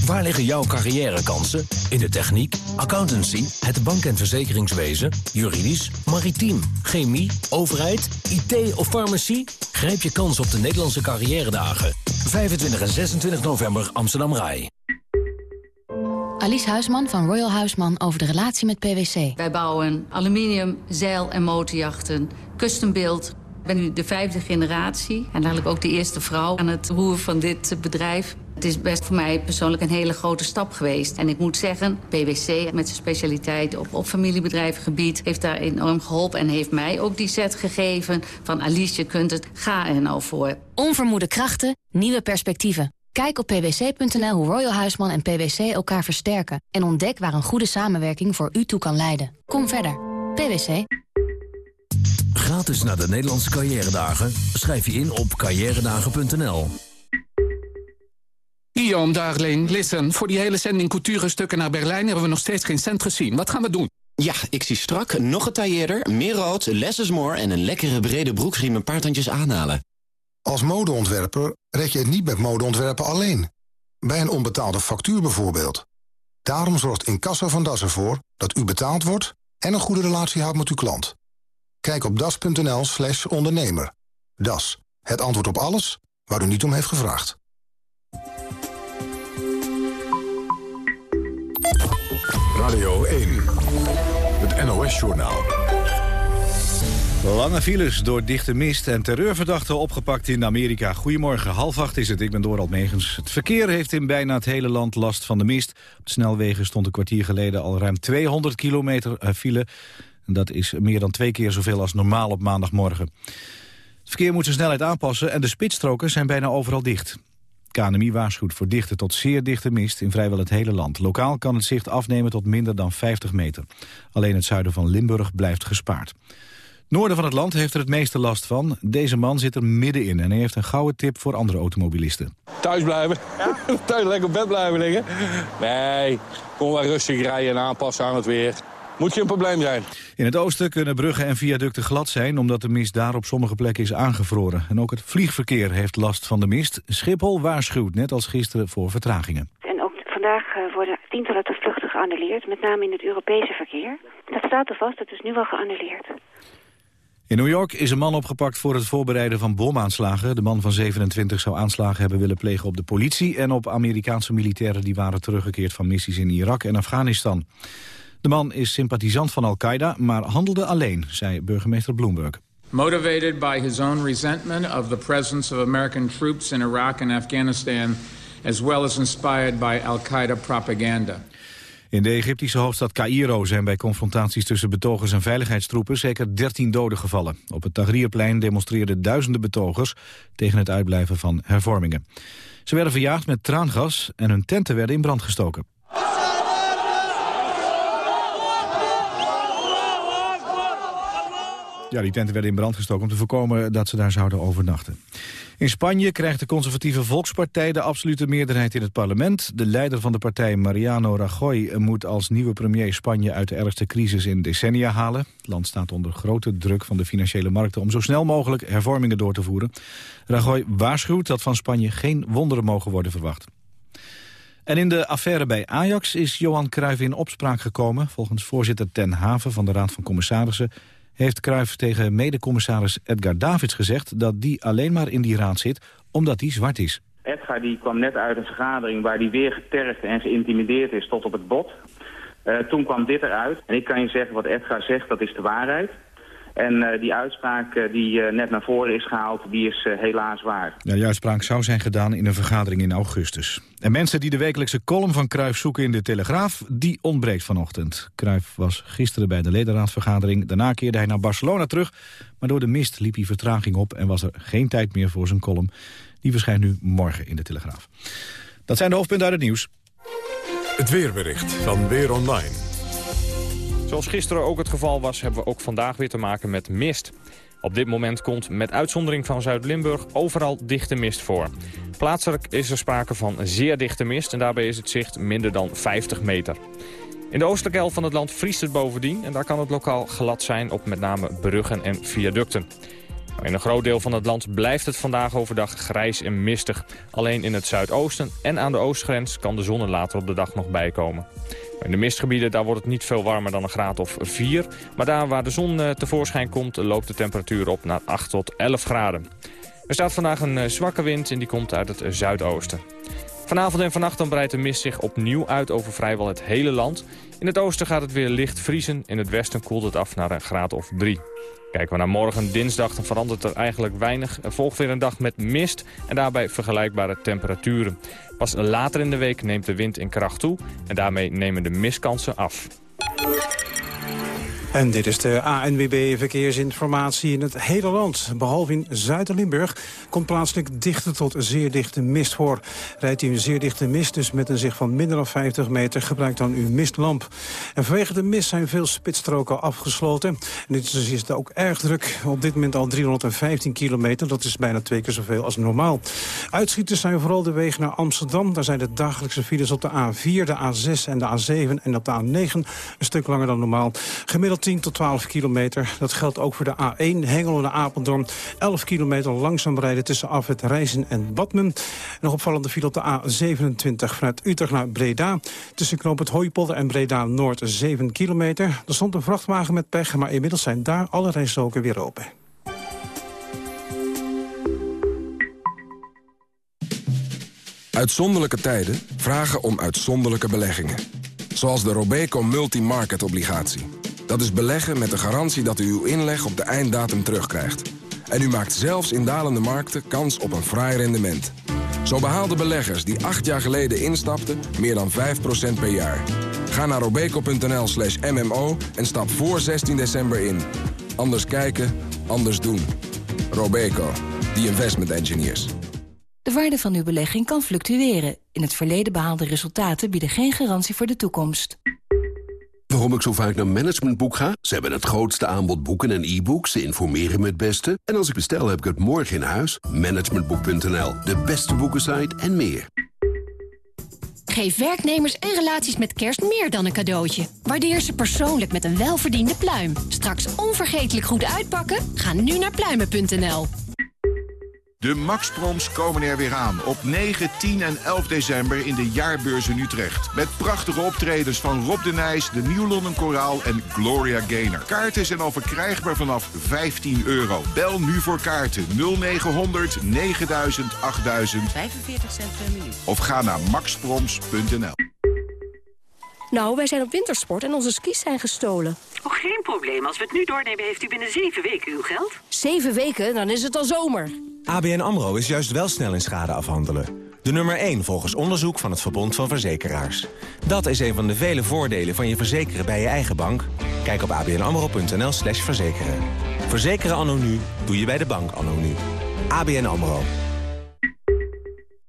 Waar liggen jouw carrièrekansen? In de techniek, accountancy, het bank- en verzekeringswezen, juridisch, maritiem, chemie, overheid, IT of farmacie? Grijp je kans op de Nederlandse carrière 25 en 26 november Amsterdam Rai. Alice Huisman van Royal Huisman over de relatie met PwC. Wij bouwen aluminium, zeil- en motorjachten, custombeeld. Ik ben nu de vijfde generatie en eigenlijk ook de eerste vrouw aan het roer van dit bedrijf. Het is best voor mij persoonlijk een hele grote stap geweest. En ik moet zeggen, PwC met zijn specialiteit op, op familiebedrijvengebied... heeft daar enorm geholpen en heeft mij ook die set gegeven... van Alice, je kunt het, ga er nou voor. Onvermoede krachten, nieuwe perspectieven. Kijk op pwc.nl hoe Royal Huisman en PwC elkaar versterken... en ontdek waar een goede samenwerking voor u toe kan leiden. Kom verder. PwC. Gratis naar de Nederlandse carrière dagen. Schrijf je in op carrièredagen.nl. Guillaume, darling, listen. Voor die hele zending couture-stukken naar Berlijn... hebben we nog steeds geen cent gezien. Wat gaan we doen? Ja, ik zie strak, nog getailleerder, meer rood, less is more... en een lekkere brede broekriem een paar tandjes aanhalen. Als modeontwerper red je het niet met modeontwerpen alleen. Bij een onbetaalde factuur bijvoorbeeld. Daarom zorgt Incasso van Das ervoor dat u betaald wordt... en een goede relatie houdt met uw klant. Kijk op das.nl slash ondernemer. Das, het antwoord op alles waar u niet om heeft gevraagd. Radio 1, het NOS-journaal. Lange files door dichte mist en terreurverdachten opgepakt in Amerika. Goedemorgen, half acht is het, ik ben Dorald Megens. Het verkeer heeft in bijna het hele land last van de mist. Op de snelwegen stond een kwartier geleden al ruim 200 kilometer eh, file. Dat is meer dan twee keer zoveel als normaal op maandagmorgen. Het verkeer moet zijn snelheid aanpassen en de spitsstroken zijn bijna overal dicht. KNMI waarschuwt voor dichte tot zeer dichte mist in vrijwel het hele land. Lokaal kan het zicht afnemen tot minder dan 50 meter. Alleen het zuiden van Limburg blijft gespaard. Noorden van het land heeft er het meeste last van. Deze man zit er middenin en hij heeft een gouden tip voor andere automobilisten. Thuis blijven. Thuis lekker op bed blijven liggen. Nee, kom maar rustig rijden en aanpassen aan het weer. Moet je een probleem zijn. In het oosten kunnen bruggen en viaducten glad zijn... omdat de mist daar op sommige plekken is aangevroren. En ook het vliegverkeer heeft last van de mist. Schiphol waarschuwt, net als gisteren, voor vertragingen. En ook vandaag eh, worden tientallen vluchten geannuleerd, met name in het Europese verkeer. Dat staat er vast, dat is nu al geannuleerd. In New York is een man opgepakt voor het voorbereiden van bomaanslagen. De man van 27 zou aanslagen hebben willen plegen op de politie... en op Amerikaanse militairen die waren teruggekeerd van missies in Irak en Afghanistan. De man is sympathisant van Al-Qaeda, maar handelde alleen, zei burgemeester Bloomberg. Motivated by his own resentment of the presence of American troops in Iraq and Afghanistan, as well as inspired by Al-Qaeda propaganda. In de Egyptische hoofdstad Cairo zijn bij confrontaties tussen betogers en veiligheidstroepen zeker 13 doden gevallen. Op het Tahrirplein demonstreerden duizenden betogers tegen het uitblijven van hervormingen. Ze werden verjaagd met traangas en hun tenten werden in brand gestoken. Ja, die tenten werden in brand gestoken om te voorkomen dat ze daar zouden overnachten. In Spanje krijgt de conservatieve Volkspartij de absolute meerderheid in het parlement. De leider van de partij, Mariano Rajoy, moet als nieuwe premier Spanje uit de ergste crisis in decennia halen. Het land staat onder grote druk van de financiële markten om zo snel mogelijk hervormingen door te voeren. Rajoy waarschuwt dat van Spanje geen wonderen mogen worden verwacht. En in de affaire bij Ajax is Johan Cruijff in opspraak gekomen. Volgens voorzitter Ten Haven van de Raad van Commissarissen heeft Cruijff tegen medecommissaris Edgar Davids gezegd... dat die alleen maar in die raad zit omdat hij zwart is. Edgar die kwam net uit een vergadering waar hij weer getergd en geïntimideerd is tot op het bot. Uh, toen kwam dit eruit. En ik kan je zeggen, wat Edgar zegt, dat is de waarheid. En die uitspraak die net naar voren is gehaald, die is helaas waar. Ja, de uitspraak zou zijn gedaan in een vergadering in augustus. En mensen die de wekelijkse column van Cruijff zoeken in de Telegraaf... die ontbreekt vanochtend. Cruijff was gisteren bij de ledenraadsvergadering. Daarna keerde hij naar Barcelona terug. Maar door de mist liep hij vertraging op... en was er geen tijd meer voor zijn column. Die verschijnt nu morgen in de Telegraaf. Dat zijn de hoofdpunten uit het nieuws. Het weerbericht van Weer Online. Zoals gisteren ook het geval was, hebben we ook vandaag weer te maken met mist. Op dit moment komt met uitzondering van Zuid-Limburg overal dichte mist voor. Plaatselijk is er sprake van zeer dichte mist en daarbij is het zicht minder dan 50 meter. In de oostelijke helft van het land vriest het bovendien en daar kan het lokaal glad zijn op met name bruggen en viaducten. In een groot deel van het land blijft het vandaag overdag grijs en mistig. Alleen in het zuidoosten en aan de oostgrens kan de zon er later op de dag nog bijkomen. In de mistgebieden daar wordt het niet veel warmer dan een graad of 4. Maar daar waar de zon eh, tevoorschijn komt loopt de temperatuur op naar 8 tot 11 graden. Er staat vandaag een eh, zwakke wind en die komt uit het zuidoosten. Vanavond en vannacht dan breidt de mist zich opnieuw uit over vrijwel het hele land. In het oosten gaat het weer licht vriezen. In het westen koelt het af naar een graad of 3. Kijken we naar morgen dinsdag, dan verandert er eigenlijk weinig. Er volgt weer een dag met mist en daarbij vergelijkbare temperaturen. Pas later in de week neemt de wind in kracht toe en daarmee nemen de mistkansen af. En dit is de ANWB Verkeersinformatie in het hele land. Behalve in Zuid-Limburg komt plaatselijk dichte tot zeer dichte mist voor. Rijdt u een zeer dichte mist, dus met een zicht van minder dan 50 meter... gebruikt dan uw mistlamp. En vanwege de mist zijn veel spitsstroken afgesloten. En dit is, dus ook erg druk. Op dit moment al 315 kilometer. Dat is bijna twee keer zoveel als normaal. Uitschieters zijn vooral de wegen naar Amsterdam. Daar zijn de dagelijkse files op de A4, de A6 en de A7 en op de A9 een stuk langer dan normaal. Gemiddeld 10 tot 12 kilometer. Dat geldt ook voor de A1 Hengelo naar Apeldoorn. 11 kilometer langzaam rijden tussen Afwet Reizen en Badmen. Nog opvallende file op de A27 vanuit Utrecht naar Breda. Tussen knoop het Hooipolder en Breda Noord 7 kilometer. Er stond een vrachtwagen met pech, maar inmiddels zijn daar alle rijstroken weer open. Uitzonderlijke tijden vragen om uitzonderlijke beleggingen. Zoals de Robeco Multi-Market Obligatie. Dat is beleggen met de garantie dat u uw inleg op de einddatum terugkrijgt. En u maakt zelfs in dalende markten kans op een fraai rendement. Zo behaalden beleggers die acht jaar geleden instapten meer dan 5% per jaar. Ga naar robeco.nl slash mmo en stap voor 16 december in. Anders kijken, anders doen. Robeco, the investment engineers. De waarde van uw belegging kan fluctueren. In het verleden behaalde resultaten bieden geen garantie voor de toekomst. Waarom ik zo vaak naar Managementboek ga? Ze hebben het grootste aanbod boeken en e-books. Ze informeren me het beste. En als ik bestel, heb ik het morgen in huis. Managementboek.nl, de beste boekensite en meer. Geef werknemers en relaties met kerst meer dan een cadeautje. Waardeer ze persoonlijk met een welverdiende pluim. Straks onvergetelijk goed uitpakken? Ga nu naar pluimen.nl. De Max Proms komen er weer aan op 9, 10 en 11 december in de jaarbeurs in Utrecht. Met prachtige optredens van Rob de Nijs, de New London Koraal en Gloria Gaynor. Kaarten zijn al verkrijgbaar vanaf 15 euro. Bel nu voor kaarten 0900 9000 8000 45 cent per minuut. of ga naar maxproms.nl. Nou, wij zijn op wintersport en onze skis zijn gestolen. Oh, geen probleem. Als we het nu doornemen, heeft u binnen zeven weken uw geld. Zeven weken? Dan is het al zomer. ABN AMRO is juist wel snel in schade afhandelen. De nummer 1 volgens onderzoek van het Verbond van Verzekeraars. Dat is een van de vele voordelen van je verzekeren bij je eigen bank. Kijk op abnamro.nl slash verzekeren. Verzekeren anno nu doe je bij de bank anno nu. ABN AMRO.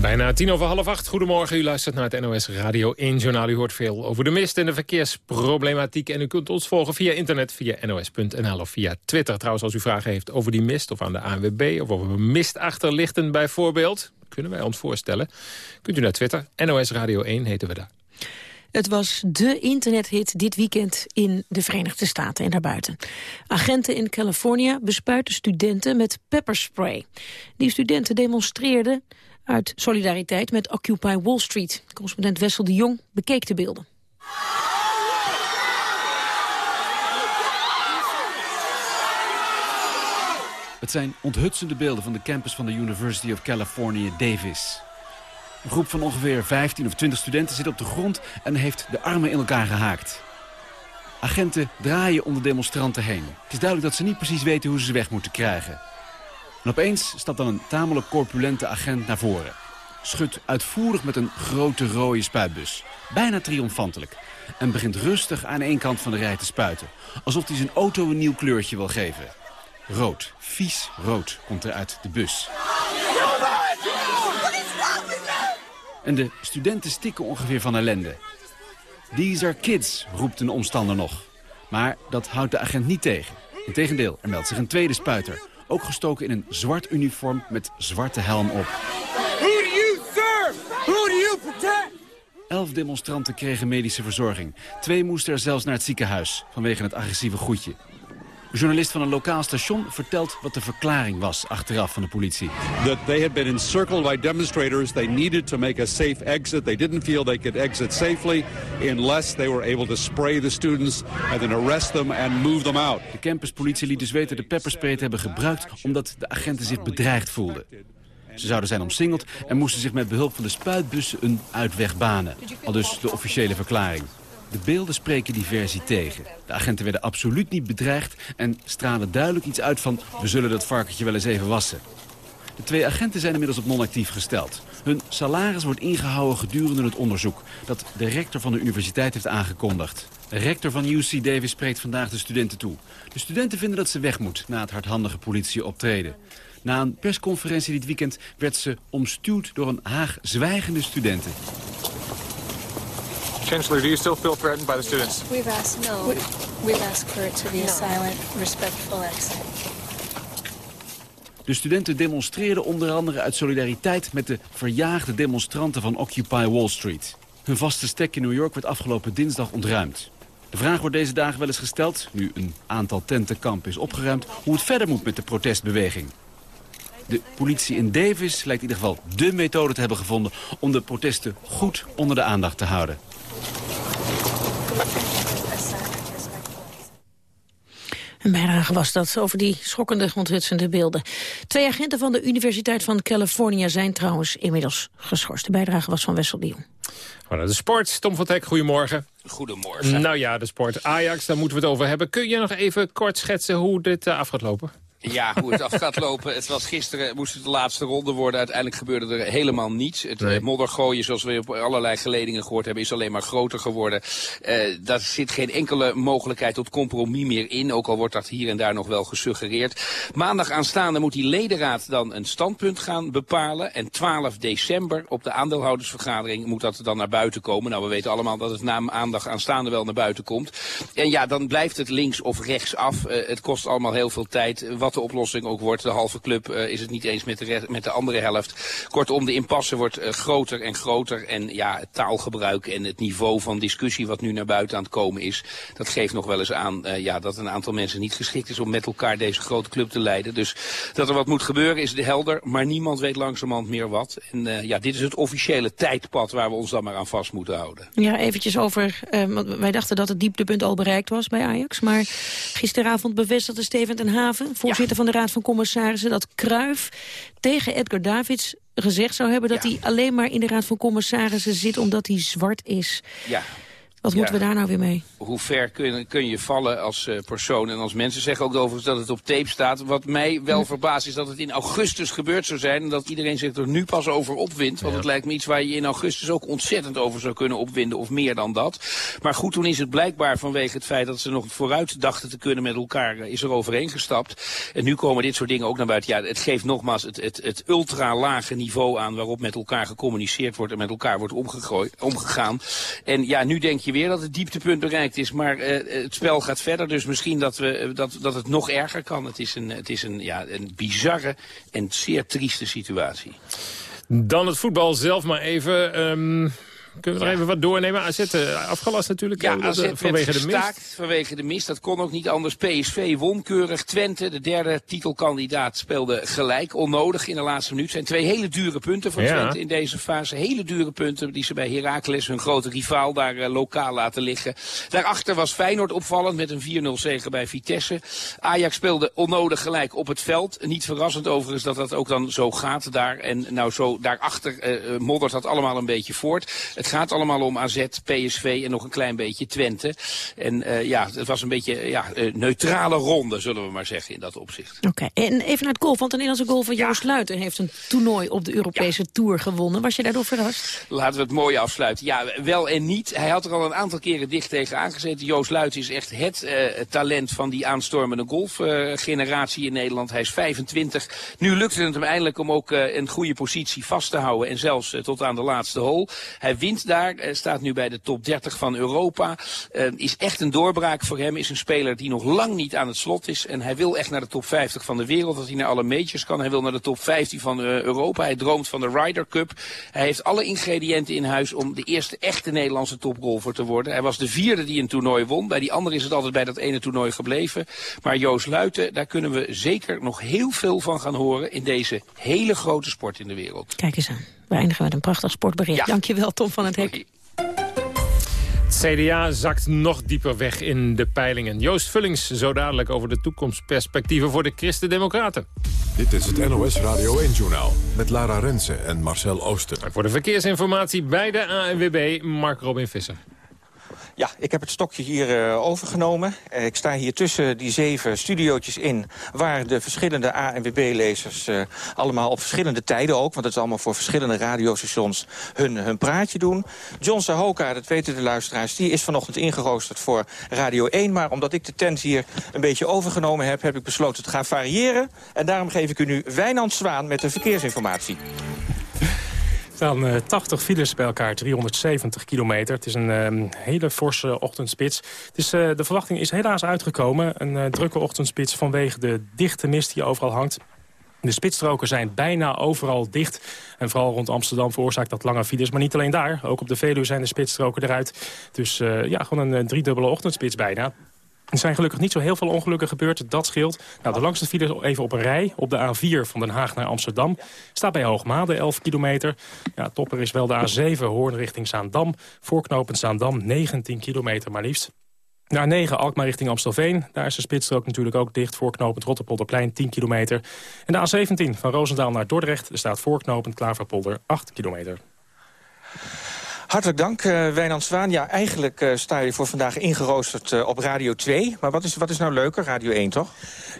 Bijna tien over half acht. Goedemorgen, u luistert naar het NOS Radio 1 Journaal. U hoort veel over de mist en de verkeersproblematiek. En u kunt ons volgen via internet, via nos.nl of via Twitter. Trouwens, als u vragen heeft over die mist of aan de ANWB... of over mistachterlichten bijvoorbeeld... kunnen wij ons voorstellen. Kunt u naar Twitter. NOS Radio 1 heten we daar. Het was de internethit dit weekend in de Verenigde Staten en daarbuiten. Agenten in Californië bespuiten studenten met pepperspray. Die studenten demonstreerden uit solidariteit met Occupy Wall Street. Correspondent Wessel de Jong bekeek de beelden. Het zijn onthutsende beelden van de campus van de University of California, Davis. Een groep van ongeveer 15 of 20 studenten zit op de grond en heeft de armen in elkaar gehaakt. Agenten draaien om de demonstranten heen. Het is duidelijk dat ze niet precies weten hoe ze ze weg moeten krijgen. En opeens stapt dan een tamelijk corpulente agent naar voren. Schudt uitvoerig met een grote rode spuitbus. Bijna triomfantelijk. En begint rustig aan één kant van de rij te spuiten. Alsof hij zijn auto een nieuw kleurtje wil geven. Rood, vies rood, komt er uit de bus. En de studenten stikken ongeveer van ellende. These are kids, roept een omstander nog. Maar dat houdt de agent niet tegen. Integendeel, er meldt zich een tweede spuiter. Ook gestoken in een zwart uniform met zwarte helm op. Who do you serve? Who do you protect? Elf demonstranten kregen medische verzorging. Twee moesten er zelfs naar het ziekenhuis vanwege het agressieve goedje. Een journalist van een lokaal station vertelt wat de verklaring was achteraf van de politie. That they had been encircled by demonstrators. They needed to make a safe exit. They didn't feel they could exit safely unless they were able to spray the students and then arrest them and move them out. De campuspolitie liet dus weten de pepperspray te hebben gebruikt omdat de agenten zich bedreigd voelden. Ze zouden zijn omsingeld en moesten zich met behulp van de spuitbussen een uitweg banen. Al dus de officiële verklaring. De beelden spreken die versie tegen. De agenten werden absoluut niet bedreigd en stralen duidelijk iets uit van... we zullen dat varkentje wel eens even wassen. De twee agenten zijn inmiddels op non-actief gesteld. Hun salaris wordt ingehouden gedurende het onderzoek... dat de rector van de universiteit heeft aangekondigd. De rector van UC Davis spreekt vandaag de studenten toe. De studenten vinden dat ze weg moet na het hardhandige politieoptreden. Na een persconferentie dit weekend werd ze omstuwd door een haag zwijgende studenten. Chancellor, do you still feel threatened by the students? We've asked no. We've asked for it to be a silent, respectful exit. De studenten demonstreerden onder andere uit solidariteit met de verjaagde demonstranten van Occupy Wall Street. Hun vaste stek in New York werd afgelopen dinsdag ontruimd. De vraag wordt deze dagen wel eens gesteld, nu een aantal tentenkamp is opgeruimd, hoe het verder moet met de protestbeweging. De politie in Davis lijkt in ieder geval dé methode te hebben gevonden om de protesten goed onder de aandacht te houden. Een bijdrage was dat over die schokkende, onthutsende beelden. Twee agenten van de Universiteit van Californië zijn trouwens inmiddels geschorst. De bijdrage was van Wessel Dion. de sport. Tom van Teck, goedemorgen. Goedemorgen. Nou ja, de sport. Ajax, daar moeten we het over hebben. Kun je nog even kort schetsen hoe dit uh, af gaat lopen? Ja, hoe het af gaat lopen. Het was gisteren, moest het de laatste ronde worden. Uiteindelijk gebeurde er helemaal niets. Het nee. moddergooien, zoals we op allerlei geledingen gehoord hebben, is alleen maar groter geworden. Uh, daar zit geen enkele mogelijkheid tot compromis meer in. Ook al wordt dat hier en daar nog wel gesuggereerd. Maandag aanstaande moet die ledenraad dan een standpunt gaan bepalen. En 12 december op de aandeelhoudersvergadering moet dat dan naar buiten komen. Nou, we weten allemaal dat het na maandag aanstaande wel naar buiten komt. En ja, dan blijft het links of rechts af. Uh, het kost allemaal heel veel tijd. Wat de oplossing ook wordt. De halve club uh, is het niet eens met de, met de andere helft. Kortom, de impasse wordt uh, groter en groter. En ja, het taalgebruik en het niveau van discussie wat nu naar buiten aan het komen is... dat geeft nog wel eens aan uh, ja, dat een aantal mensen niet geschikt is... om met elkaar deze grote club te leiden. Dus dat er wat moet gebeuren is de helder. Maar niemand weet langzamerhand meer wat. En ja, dit is het officiële tijdpad waar we ons dan maar aan vast moeten houden. Ja, eventjes over... want wij dachten dat het dieptepunt al bereikt was bij Ajax. Maar gisteravond bevestigde Steven ten Haven... voorzitter van de Raad van Commissarissen... dat Kruif tegen Edgar Davids gezegd zou hebben... dat ja. hij alleen maar in de Raad van Commissarissen zit omdat hij zwart is. Ja, wat ja. moeten we daar nou weer mee? Hoe ver kun, kun je vallen als uh, persoon en als mensen zeggen ook overigens dat het op tape staat. Wat mij wel verbaast is dat het in augustus gebeurd zou zijn. En dat iedereen zich er nu pas over opwindt. Want ja. het lijkt me iets waar je in augustus ook ontzettend over zou kunnen opwinden. Of meer dan dat. Maar goed, toen is het blijkbaar vanwege het feit dat ze nog vooruit dachten te kunnen met elkaar. Uh, is er overeengestapt. En nu komen dit soort dingen ook naar buiten. Ja, het geeft nogmaals het, het, het ultra lage niveau aan waarop met elkaar gecommuniceerd wordt. En met elkaar wordt omgegaan. En ja, nu denk je weer dat het dieptepunt bereikt is. Maar uh, het spel gaat verder, dus misschien dat, we, dat, dat het nog erger kan. Het is, een, het is een, ja, een bizarre en zeer trieste situatie. Dan het voetbal zelf maar even. Ehm, kunnen we nog even wat doornemen? AZ uh, afgelast natuurlijk. Ja, uh, AZ vanwege de mist. vanwege de mist. Dat kon ook niet anders. PSV won keurig. Twente, de derde titelkandidaat, speelde gelijk. Onnodig in de laatste minuut. zijn twee hele dure punten voor Ja. Twente in deze fase. Hele dure punten die ze bij Heracles, hun grote rivaal, daar eh, lokaal laten liggen. Daarachter was Feyenoord opvallend met een 4-0 zege bij Vitesse. Ajax speelde onnodig gelijk op het veld. Niet verrassend overigens dat dat ook dan zo gaat daar. En nou zo daarachter eh, eh, moddert dat allemaal een beetje voort. Het gaat allemaal om AZ, PSV en nog een klein beetje Twente. En eh, ja, het was een beetje ja, eh, neutrale ronde, zullen we maar zeggen, in dat opzicht. Oké, en even naar het golf, want de Nederlandse golfer Joost Luiten heeft een toernooi op de Europese Tour gewonnen. Was je daardoor verrast? Laten we het mooi afsluiten. Ja, wel en niet. Hij had er al een aantal keren dicht tegen aangezeten. Joost Luiten is echt het eh, talent van die aanstormende golfgeneratie in Nederland. Hij is 25. Nu lukte het hem eindelijk om ook een goede positie vast te houden. En zelfs tot aan de laatste hole. Hij wint daar, eh, staat nu bij de top 30 van Europa. Eh, is echt een doorbraak voor hem. Is een speler die nog lang niet aan het slot is. En hij wil echt naar de top 50 van de wereld. Dat hij naar alle majors kan. Hij wil naar de top 15 van eh, Europa. Hij droomt van de Ryder Cup. Hij heeft alle ingrediënten in huis om de eerste echte Nederlandse topgolfer te worden. Hij was de vierde die een toernooi won. Bij die andere is het altijd bij dat ene toernooi gebleven. Maar Joost Luiten, daar kunnen we zeker nog heel veel van gaan horen in deze hele grote sport in de wereld. Kijk eens aan. We eindigen met een prachtig sportbericht. Dankjewel, Tom van het Hek. Het CDA zakt nog dieper weg in de peilingen. Joost Vullings zo dadelijk over de toekomstperspectieven voor de Christen-Democraten. Dit is het NOS Radio 1-journaal met Lara Rensen en Marcel Ooster. Voor de verkeersinformatie bij de ANWB, Mark Robin Visser. Ja, ik heb het stokje hier uh, overgenomen. Uh, ik sta hier tussen die zeven studiootjes in... waar de verschillende ANWB-lezers uh, allemaal op verschillende tijden ook... want het is allemaal voor verschillende radiostations hun, hun praatje doen. John Sahoka, dat weten de luisteraars, die is vanochtend ingeroosterd voor Radio 1. Maar omdat ik de tent hier een beetje overgenomen heb... heb ik besloten te gaan variëren. En daarom geef ik u nu Wijnand Zwaan met de verkeersinformatie. Uh, 80 files bij elkaar, 370 kilometer. Het is een uh, hele forse ochtendspits. Het is, uh, de verwachting is helaas uitgekomen. Een uh, drukke ochtendspits vanwege de dichte mist die overal hangt. De spitsstroken zijn bijna overal dicht. En vooral rond Amsterdam veroorzaakt dat lange files. Maar niet alleen daar. Ook op de Veluwe zijn de spitsstroken eruit. Dus ja, gewoon een driedubbele ochtendspits bijna. Er zijn gelukkig niet zo heel veel ongelukken gebeurd, dat scheelt. Nou, de langste file even op een rij, op de A4 van Den Haag naar Amsterdam. Staat bij Hoogmade, 11 kilometer. Ja, topper is wel de A7, Hoorn richting Zaandam. Voorknopend Zaandam, 19 kilometer maar liefst. Naar 9 Alkmaar richting Amstelveen. Daar is de spitsstrook natuurlijk ook dicht. Voorknopend Rotterpolderplein 10 kilometer. En de A17 van Roosendaal naar Dordrecht. Staat voorknopend Klaverpolder 8 kilometer. Hartelijk dank, uh, Wijnand Zwaan. Ja, eigenlijk uh, sta je voor vandaag ingeroosterd uh, op Radio 2. Maar wat is, wat is nou leuker? Radio 1, toch?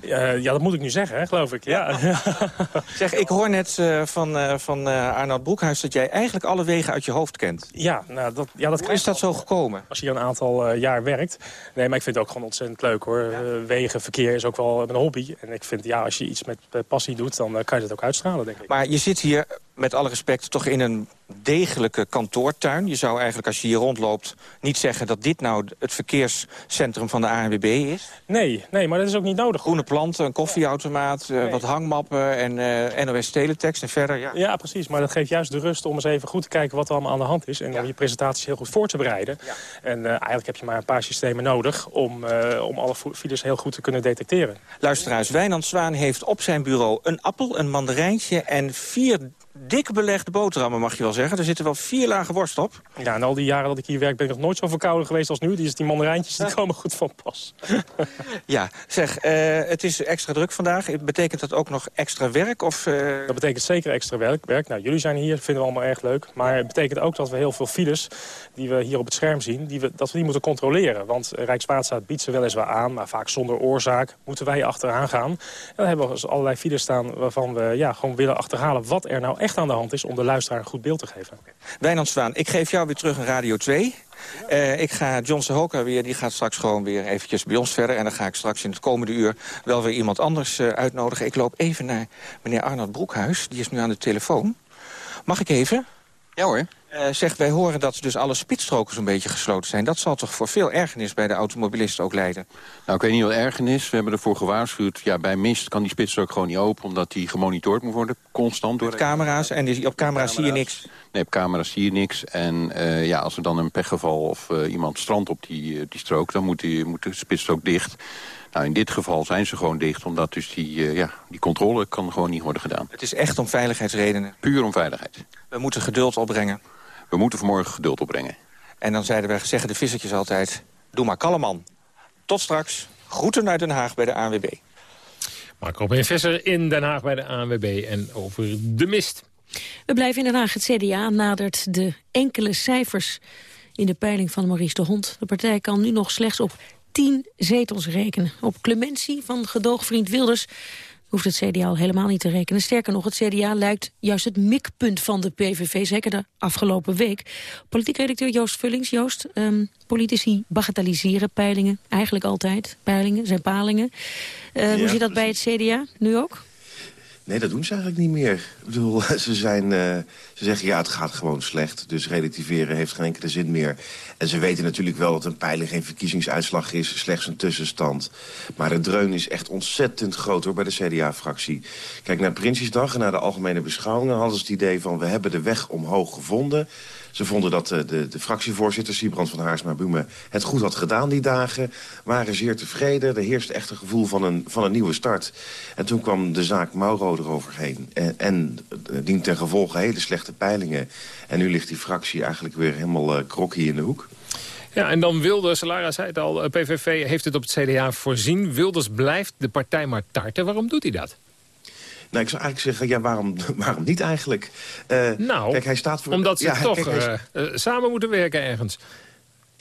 ja, dat moet ik nu zeggen, hè, geloof ik. Ja. zeg, ik hoor net van, van Arnoud Broekhuis... dat jij eigenlijk alle wegen uit je hoofd kent. Ja, nou, dat, ja, dat Hoe is dat zo gekomen? Als je een aantal jaar werkt. Nee, maar ik vind het ook gewoon ontzettend leuk, hoor. Ja. wegen, verkeer is ook wel een hobby. En ik vind, ja, als je iets met passie doet... dan kan je dat ook uitstralen, denk ik. Maar je zit hier, met alle respect, toch in een degelijke kantoortuin. Je zou eigenlijk, als je hier rondloopt, niet zeggen dat dit nou het verkeerscentrum van de ANWB is. Nee, nee, maar dat is ook niet nodig. Groene planten, een koffieautomaat, nee. uh, wat hangmappen en uh, NOS Teletext en verder. Ja. ja, precies. Maar dat geeft juist de rust om eens even goed te kijken wat er allemaal aan de hand is. En ja. om je presentaties heel goed voor te bereiden. En uh, eigenlijk heb je maar een paar systemen nodig om, om alle files heel goed te kunnen detecteren. Luisteraars, Wijnand Zwaan heeft op zijn bureau een appel, een mandarijntje en vier dik belegde boterhammen, mag je wel zeggen. Er zitten wel vier lagen worst op. Ja, en al die jaren dat ik hier werk ben ik nog nooit zo verkouden geweest als nu. Die, die mandarijntjes die komen goed van pas. ja, zeg, uh, het is extra druk vandaag. Betekent dat ook nog extra werk? Of, uh... Dat betekent zeker extra werk. werk. Nou, jullie zijn hier, vinden we allemaal erg leuk. Maar het betekent ook dat we heel veel files die we hier op het scherm zien... Die we, dat we die moeten controleren. Want Rijkswaterstaat biedt ze weliswaar aan, maar vaak zonder oorzaak moeten wij achteraan gaan. En dan hebben we dus allerlei files staan waarvan we ja, gewoon willen achterhalen wat er nou echt aan de hand is om de luisteraar een goed beeld te geven. Wijnand Zwaan, ik geef jou weer terug een Radio 2. Uh, ik ga John Sehoka weer, die gaat straks gewoon weer eventjes bij ons verder. En dan ga ik straks in het komende uur wel weer iemand anders uh, uitnodigen. Ik loop even naar meneer Arnold Broekhuis, die is nu aan de telefoon. Mag ik even? Ja hoor. Uh, zeg, wij horen dat dus alle spitsstroken zo'n beetje gesloten zijn. Dat zal toch voor veel ergernis bij de automobilisten ook leiden? Nou, ik weet niet wat ergernis. We hebben ervoor gewaarschuwd. Ja, bij mist kan die spitsstrook gewoon niet open... omdat die gemonitord moet worden, constant. Door Met camera's en die, op camera's, zie je niks? Nee, op camera's zie je niks. En uh, ja, als er dan een pechgeval of uh, iemand strandt op die, die strook... dan moet, die, moet de spitsstrook dicht... Nou, in dit geval zijn ze gewoon dicht, omdat dus die, uh, ja, die controle kan gewoon niet worden gedaan. Het is echt om veiligheidsredenen? Puur om veiligheid. We moeten geduld opbrengen. We moeten vanmorgen geduld opbrengen. En dan zeiden we, zeggen de vissertjes altijd... doe maar kalm man. Tot straks. Groeten uit Den Haag bij de ANWB. Mark Robin Visser in Den Haag bij de ANWB en over de mist. We blijven in Den Haag. Het CDA nadert de enkele cijfers in de peiling van Maurice de Hond. De partij kan nu nog slechts op tien zetels rekenen. Op clementie van gedoogvriend Wilders hoeft het CDA al helemaal niet te rekenen. Sterker nog, het CDA lijkt juist het mikpunt van de PVV, zeker de afgelopen week. Politiek redacteur Joost Vullings. Joost, um, politici bagatelliseren peilingen, eigenlijk altijd. Peilingen zijn palingen. Uh, ja, hoe zit dat bij het CDA, nu ook? Nee, dat doen ze eigenlijk niet meer. Ik bedoel, ze, zijn, uh, ze zeggen ja, het gaat gewoon slecht. Dus relativeren heeft geen enkele zin meer. En ze weten natuurlijk wel dat een peiling geen verkiezingsuitslag is. Slechts een tussenstand. Maar de dreun is echt ontzettend groot hoor, bij de CDA-fractie. Kijk, naar Prinsjesdag en naar de algemene beschouwingen... hadden ze het idee van we hebben de weg omhoog gevonden... Ze vonden dat de, eh, de, de fractievoorzitter, Siebrand van Haarsma-Bume... het goed had gedaan die dagen, waren zeer tevreden. Er heerste echt een gevoel van een, van een nieuwe start. En toen kwam de zaak Mauro eroverheen. En, en eh, dient ten gevolge hele slechte peilingen. En nu ligt die fractie eigenlijk weer helemaal krokkie in de hoek. Ja, en dan Wilders, Lara zei het al, PVV heeft het op het CDA voorzien. Wilders blijft de partij maar tarten. Waarom doet hij dat? Nou, ik zou eigenlijk zeggen, ja, waarom, waarom niet eigenlijk? Uh, nou, kijk, hij staat voor, omdat ze ja, toch kijk, hij, uh, samen moeten werken ergens.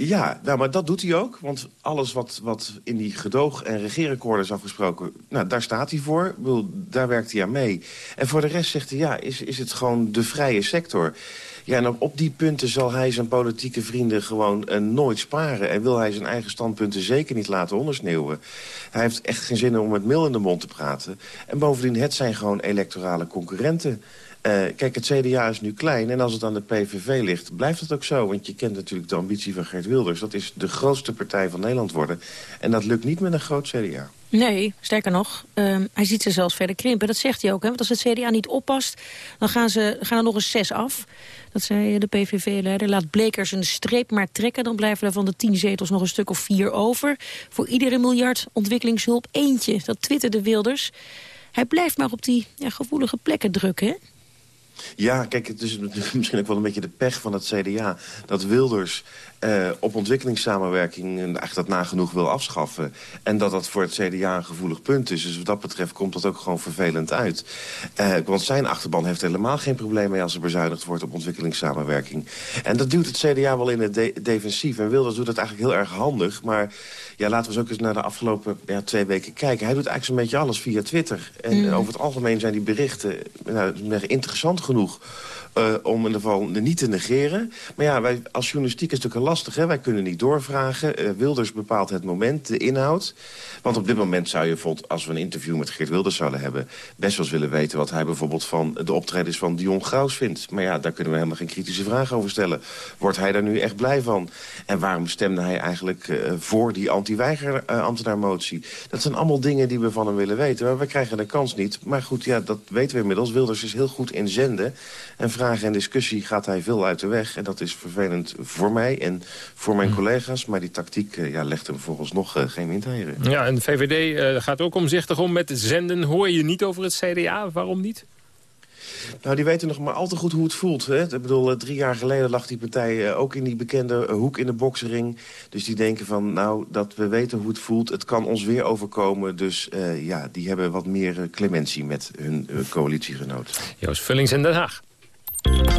Ja, nou, maar dat doet hij ook. Want alles wat, wat in die gedoog- en regeerakkoorden is afgesproken... Nou, daar staat hij voor. Daar werkt hij aan mee. En voor de rest zegt hij, ja, is, is het gewoon de vrije sector... Ja, en op die punten zal hij zijn politieke vrienden gewoon uh, nooit sparen. En wil hij zijn eigen standpunten zeker niet laten ondersneeuwen. Hij heeft echt geen zin om met mil in de mond te praten. En bovendien, het zijn gewoon electorale concurrenten. Uh, kijk, het CDA is nu klein en als het aan de PVV ligt, blijft het ook zo. Want je kent natuurlijk de ambitie van Geert Wilders. Dat is de grootste partij van Nederland worden. En dat lukt niet met een groot CDA. Nee, sterker nog, um, hij ziet ze zelfs verder krimpen. Dat zegt hij ook, hè? want als het CDA niet oppast... dan gaan, ze, gaan er nog eens zes af. Dat zei de PVV-leider. Laat Blekers een streep maar trekken... dan blijven er van de tien zetels nog een stuk of vier over. Voor iedere miljard ontwikkelingshulp eentje. Dat twitterde Wilders. Hij blijft maar op die ja, gevoelige plekken drukken, hè? Ja, kijk, het is misschien ook wel een beetje de pech van het CDA... dat Wilders uh, op ontwikkelingssamenwerking eigenlijk dat nagenoeg wil afschaffen. En dat dat voor het CDA een gevoelig punt is. Dus wat dat betreft komt dat ook gewoon vervelend uit. Uh, want zijn achterban heeft helemaal geen probleem mee... als er bezuinigd wordt op ontwikkelingssamenwerking. En dat duwt het CDA wel in het de defensief. En Wilders doet dat eigenlijk heel erg handig. Maar ja, laten we eens ook eens naar de afgelopen ja, twee weken kijken. Hij doet eigenlijk zo'n beetje alles via Twitter. En mm. over het algemeen zijn die berichten nou, interessant genoeg... Uh, om in ieder geval niet te negeren. Maar ja, wij, als journalistiek is natuurlijk lastig. Hè? Wij kunnen niet doorvragen. Uh, Wilders bepaalt het moment, de inhoud. Want op dit moment zou je bijvoorbeeld, als we een interview met Geert Wilders zouden hebben... best wel eens willen weten wat hij bijvoorbeeld van de optredens van Dion Graus vindt. Maar ja, daar kunnen we helemaal geen kritische vragen over stellen. Wordt hij daar nu echt blij van? En waarom stemde hij eigenlijk uh, voor die anti-weiger-ambtenaarmotie? dat zijn allemaal dingen die we van hem willen weten. Maar we krijgen de kans niet. Maar goed, ja, dat weten we inmiddels. Wilders is heel goed in zenden. En vragen en discussie gaat hij veel uit de weg. En dat is vervelend voor mij en voor mijn collega's. Maar die tactiek uh, ja, legt hem vooralsnog uh, geen windeieren. Ja, en de VVD uh, gaat ook omzichtig om met zenden. Hoor je niet over het CDA? Waarom niet? Nou, die weten nog maar al te goed hoe het voelt. Hè? Ik bedoel, drie jaar geleden lag die partij ook in die bekende hoek in de boksering. Dus die denken van, nou, dat we weten hoe het voelt. Het kan ons weer overkomen. Dus uh, ja, die hebben wat meer clementie met hun uh, coalitiegenoot. Joost Vullings in Den Haag.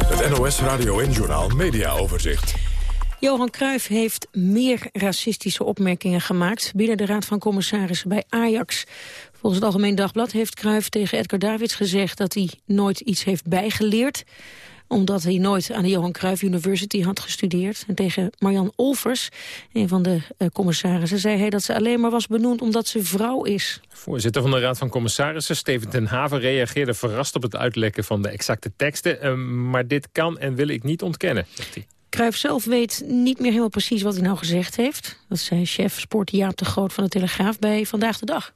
Het NOS Radio en Journaal Media Overzicht. Johan Cruijff heeft meer racistische opmerkingen gemaakt... binnen de Raad van Commissarissen bij Ajax. Volgens het Algemeen Dagblad heeft Cruijff tegen Edgar Davids gezegd... dat hij nooit iets heeft bijgeleerd. omdat hij nooit aan de Johan Cruijff University had gestudeerd. En tegen Marjan Olvers, een van de uh, commissarissen, zei hij dat ze alleen maar was benoemd omdat ze vrouw is. Voorzitter van de Raad van Commissarissen, Steven ten Haven, reageerde verrast op het uitlekken van de exacte teksten. Uh, maar dit kan en wil ik niet ontkennen, zegt hij. Cruijff zelf weet niet meer helemaal precies wat hij nou gezegd heeft. Dat zei chef sport Jaap de Groot van de Telegraaf bij Vandaag de Dag.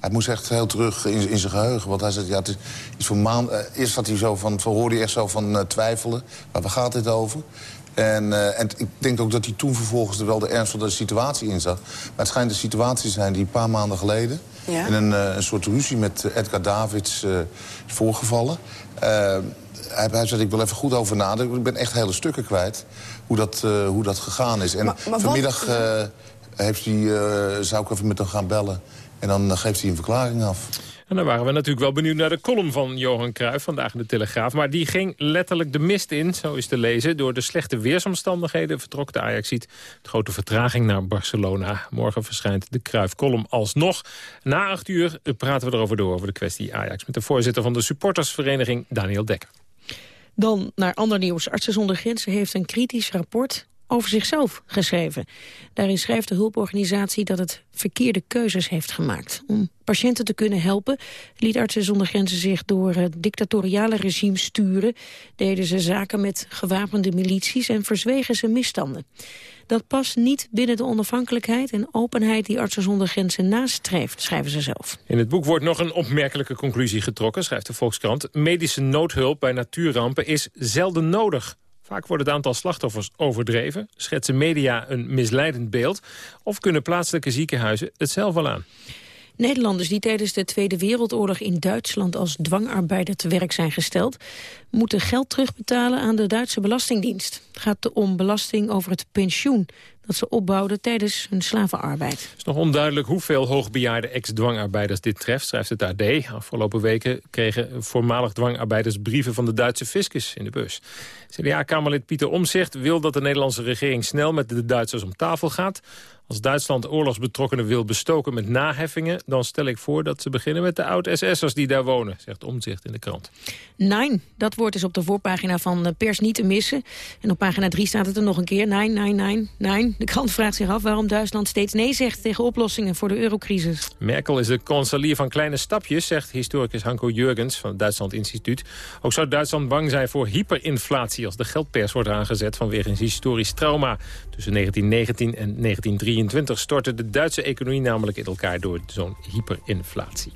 Hij moest echt heel terug in, in zijn geheugen. Want hij zei, ja, het is iets voor maand. Uh, eerst had hij zo van, hoorde hij echt zo van uh, twijfelen. Maar waar gaat dit over? En, uh, en ik denk ook dat hij toen vervolgens er wel de ernst van de situatie in zag. Maar het schijnt een situatie te zijn die een paar maanden geleden... Ja? in een, een soort ruzie met Edgar Davids is voorgevallen. Hij, hij zei, ik wil even goed over nadenken. Ik ben echt hele stukken kwijt hoe dat, hoe dat gegaan is. En maar, maar vanmiddag heeft hij, zou ik even met hem gaan bellen... En dan geeft hij een verklaring af. En dan waren we natuurlijk wel benieuwd naar de column van Johan Cruijff... vandaag in de Telegraaf. Maar die ging letterlijk de mist in, zo is te lezen. Door de slechte weersomstandigheden vertrok de Ajax ziet de grote vertraging naar Barcelona. Morgen verschijnt de Cruijff-column alsnog. Na acht uur praten we erover door, over de kwestie Ajax... met de voorzitter van de supportersvereniging, Daniel Dekker. Dan naar ander nieuws. Artsen zonder Grenzen heeft een kritisch rapport over zichzelf geschreven. Daarin schrijft de hulporganisatie dat het verkeerde keuzes heeft gemaakt. Om patiënten te kunnen helpen liet Artsen zonder Grenzen zich door het dictatoriale regime sturen. Deden ze zaken met gewapende milities en verzwegen ze misstanden. Dat past niet binnen de onafhankelijkheid en openheid die Artsen zonder Grenzen nastreeft, schrijven ze zelf. In het boek wordt nog een opmerkelijke conclusie getrokken, schrijft de Volkskrant. Medische noodhulp bij natuurrampen is zelden nodig. Vaak wordt het aantal slachtoffers overdreven, schetsen media een misleidend beeld... of kunnen plaatselijke ziekenhuizen het zelf wel aan. Nederlanders die tijdens de Tweede Wereldoorlog in Duitsland als dwangarbeider te werk zijn gesteld, moeten geld terugbetalen aan de Duitse Belastingdienst. Het gaat om belasting over het pensioen dat ze opbouwden tijdens hun slavenarbeid. Het is nog onduidelijk hoeveel hoogbejaarde ex-dwangarbeiders dit treft, schrijft het AD. Afgelopen weken kregen voormalig dwangarbeiders brieven van de Duitse fiscus in de bus. CDA-kamerlid Pieter Omzicht wil dat de Nederlandse regering snel met de Duitsers om tafel gaat. Als Duitsland oorlogsbetrokkenen wil bestoken met naheffingen... dan stel ik voor dat ze beginnen met de oud-SS'ers die daar wonen... zegt Omzicht in de krant. Nein, dat woord is op de voorpagina van de pers niet te missen. En op pagina 3 staat het er nog een keer. Nein, nein, nein, nein. De krant vraagt zich af waarom Duitsland steeds nee zegt... tegen oplossingen voor de eurocrisis. Merkel is de kanselier van kleine stapjes... zegt historicus Hanko Jurgens van het Duitsland Instituut. Ook zou Duitsland bang zijn voor hyperinflatie... als de geldpers wordt aangezet vanwege een historisch trauma. Tussen 1919 en 1923 2023 stortte de Duitse economie namelijk in elkaar door zo'n hyperinflatie.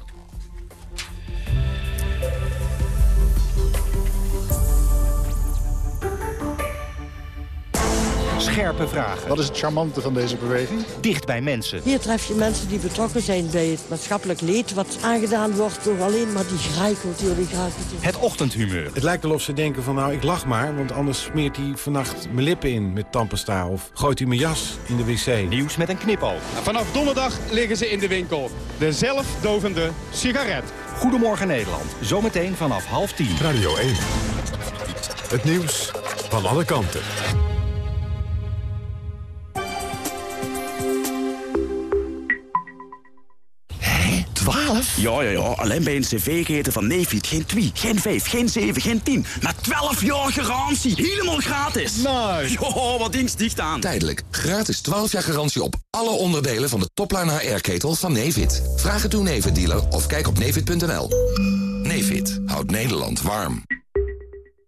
Scherpe vragen. Wat is het charmante van deze beweging? Dicht bij mensen. Hier tref je mensen die betrokken zijn bij het maatschappelijk leed... wat aangedaan wordt door alleen maar die graaikultuur. Die graaikultuur. Het ochtendhumeur. Het lijkt wel of ze denken van nou, ik lach maar... want anders smeert hij vannacht mijn lippen in met tandpasta... of gooit hij mijn jas in de wc. Nieuws met een knipoog. Vanaf donderdag liggen ze in de winkel. De zelfdovende sigaret. Goedemorgen Nederland. Zometeen vanaf half tien. Radio 1. Het nieuws van alle kanten. 12? Ja, ja, ja. Alleen bij een cv-keten van Nefit. Geen 2, geen 5, geen 7, geen 10. Maar 12 jaar garantie. Helemaal gratis. Nice. Jo, wat ding sticht aan. Tijdelijk. Gratis 12 jaar garantie op alle onderdelen van de topline HR-ketel van Nefit. Vraag het uw Nefit-dealer of kijk op nefit.nl. Nefit houdt Nederland warm.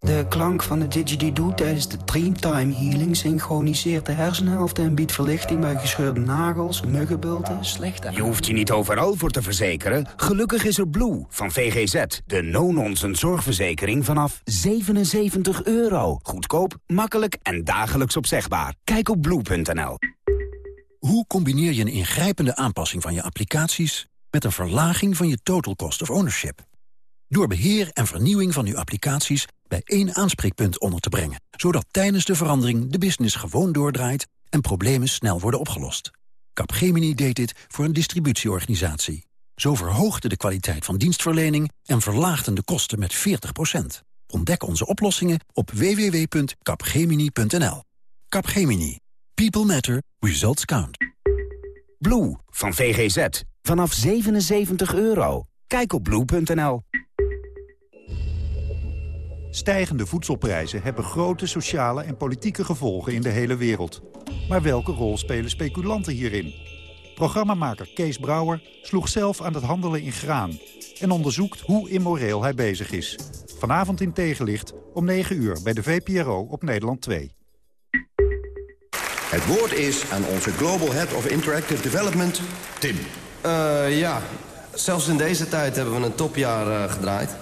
De klank van de didgeridoo tijdens de Dreamtime Healing synchroniseert de hersenhelft en biedt verlichting bij gescheurde nagels, muggenbulten, slechte... Je hoeft je niet overal voor te verzekeren. Gelukkig is er Blue van VGZ, de no-nonsense zorgverzekering vanaf 77 euro. Goedkoop, makkelijk en dagelijks opzegbaar. Kijk op blue.nl. Hoe combineer je een ingrijpende aanpassing van je applicaties... met een verlaging van je total cost of ownership? Door beheer en vernieuwing van uw applicaties bij één aanspreekpunt onder te brengen. Zodat tijdens de verandering de business gewoon doordraait en problemen snel worden opgelost. Capgemini deed dit voor een distributieorganisatie. Zo verhoogde de kwaliteit van dienstverlening en verlaagden de kosten met 40%. Ontdek onze oplossingen op www.capgemini.nl. Capgemini. People matter. Results count. Blue van VGZ. Vanaf 77 euro. Kijk op blue.nl. Stijgende voedselprijzen hebben grote sociale en politieke gevolgen in de hele wereld. Maar welke rol spelen speculanten hierin? Programmamaker Kees Brouwer sloeg zelf aan het handelen in graan... en onderzoekt hoe immoreel hij bezig is. Vanavond in Tegenlicht om 9 uur bij de VPRO op Nederland 2. Het woord is aan onze Global Head of Interactive Development, Tim. Uh, ja, zelfs in deze tijd hebben we een topjaar uh, gedraaid.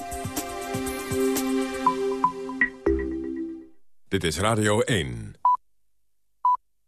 Dit is Radio 1.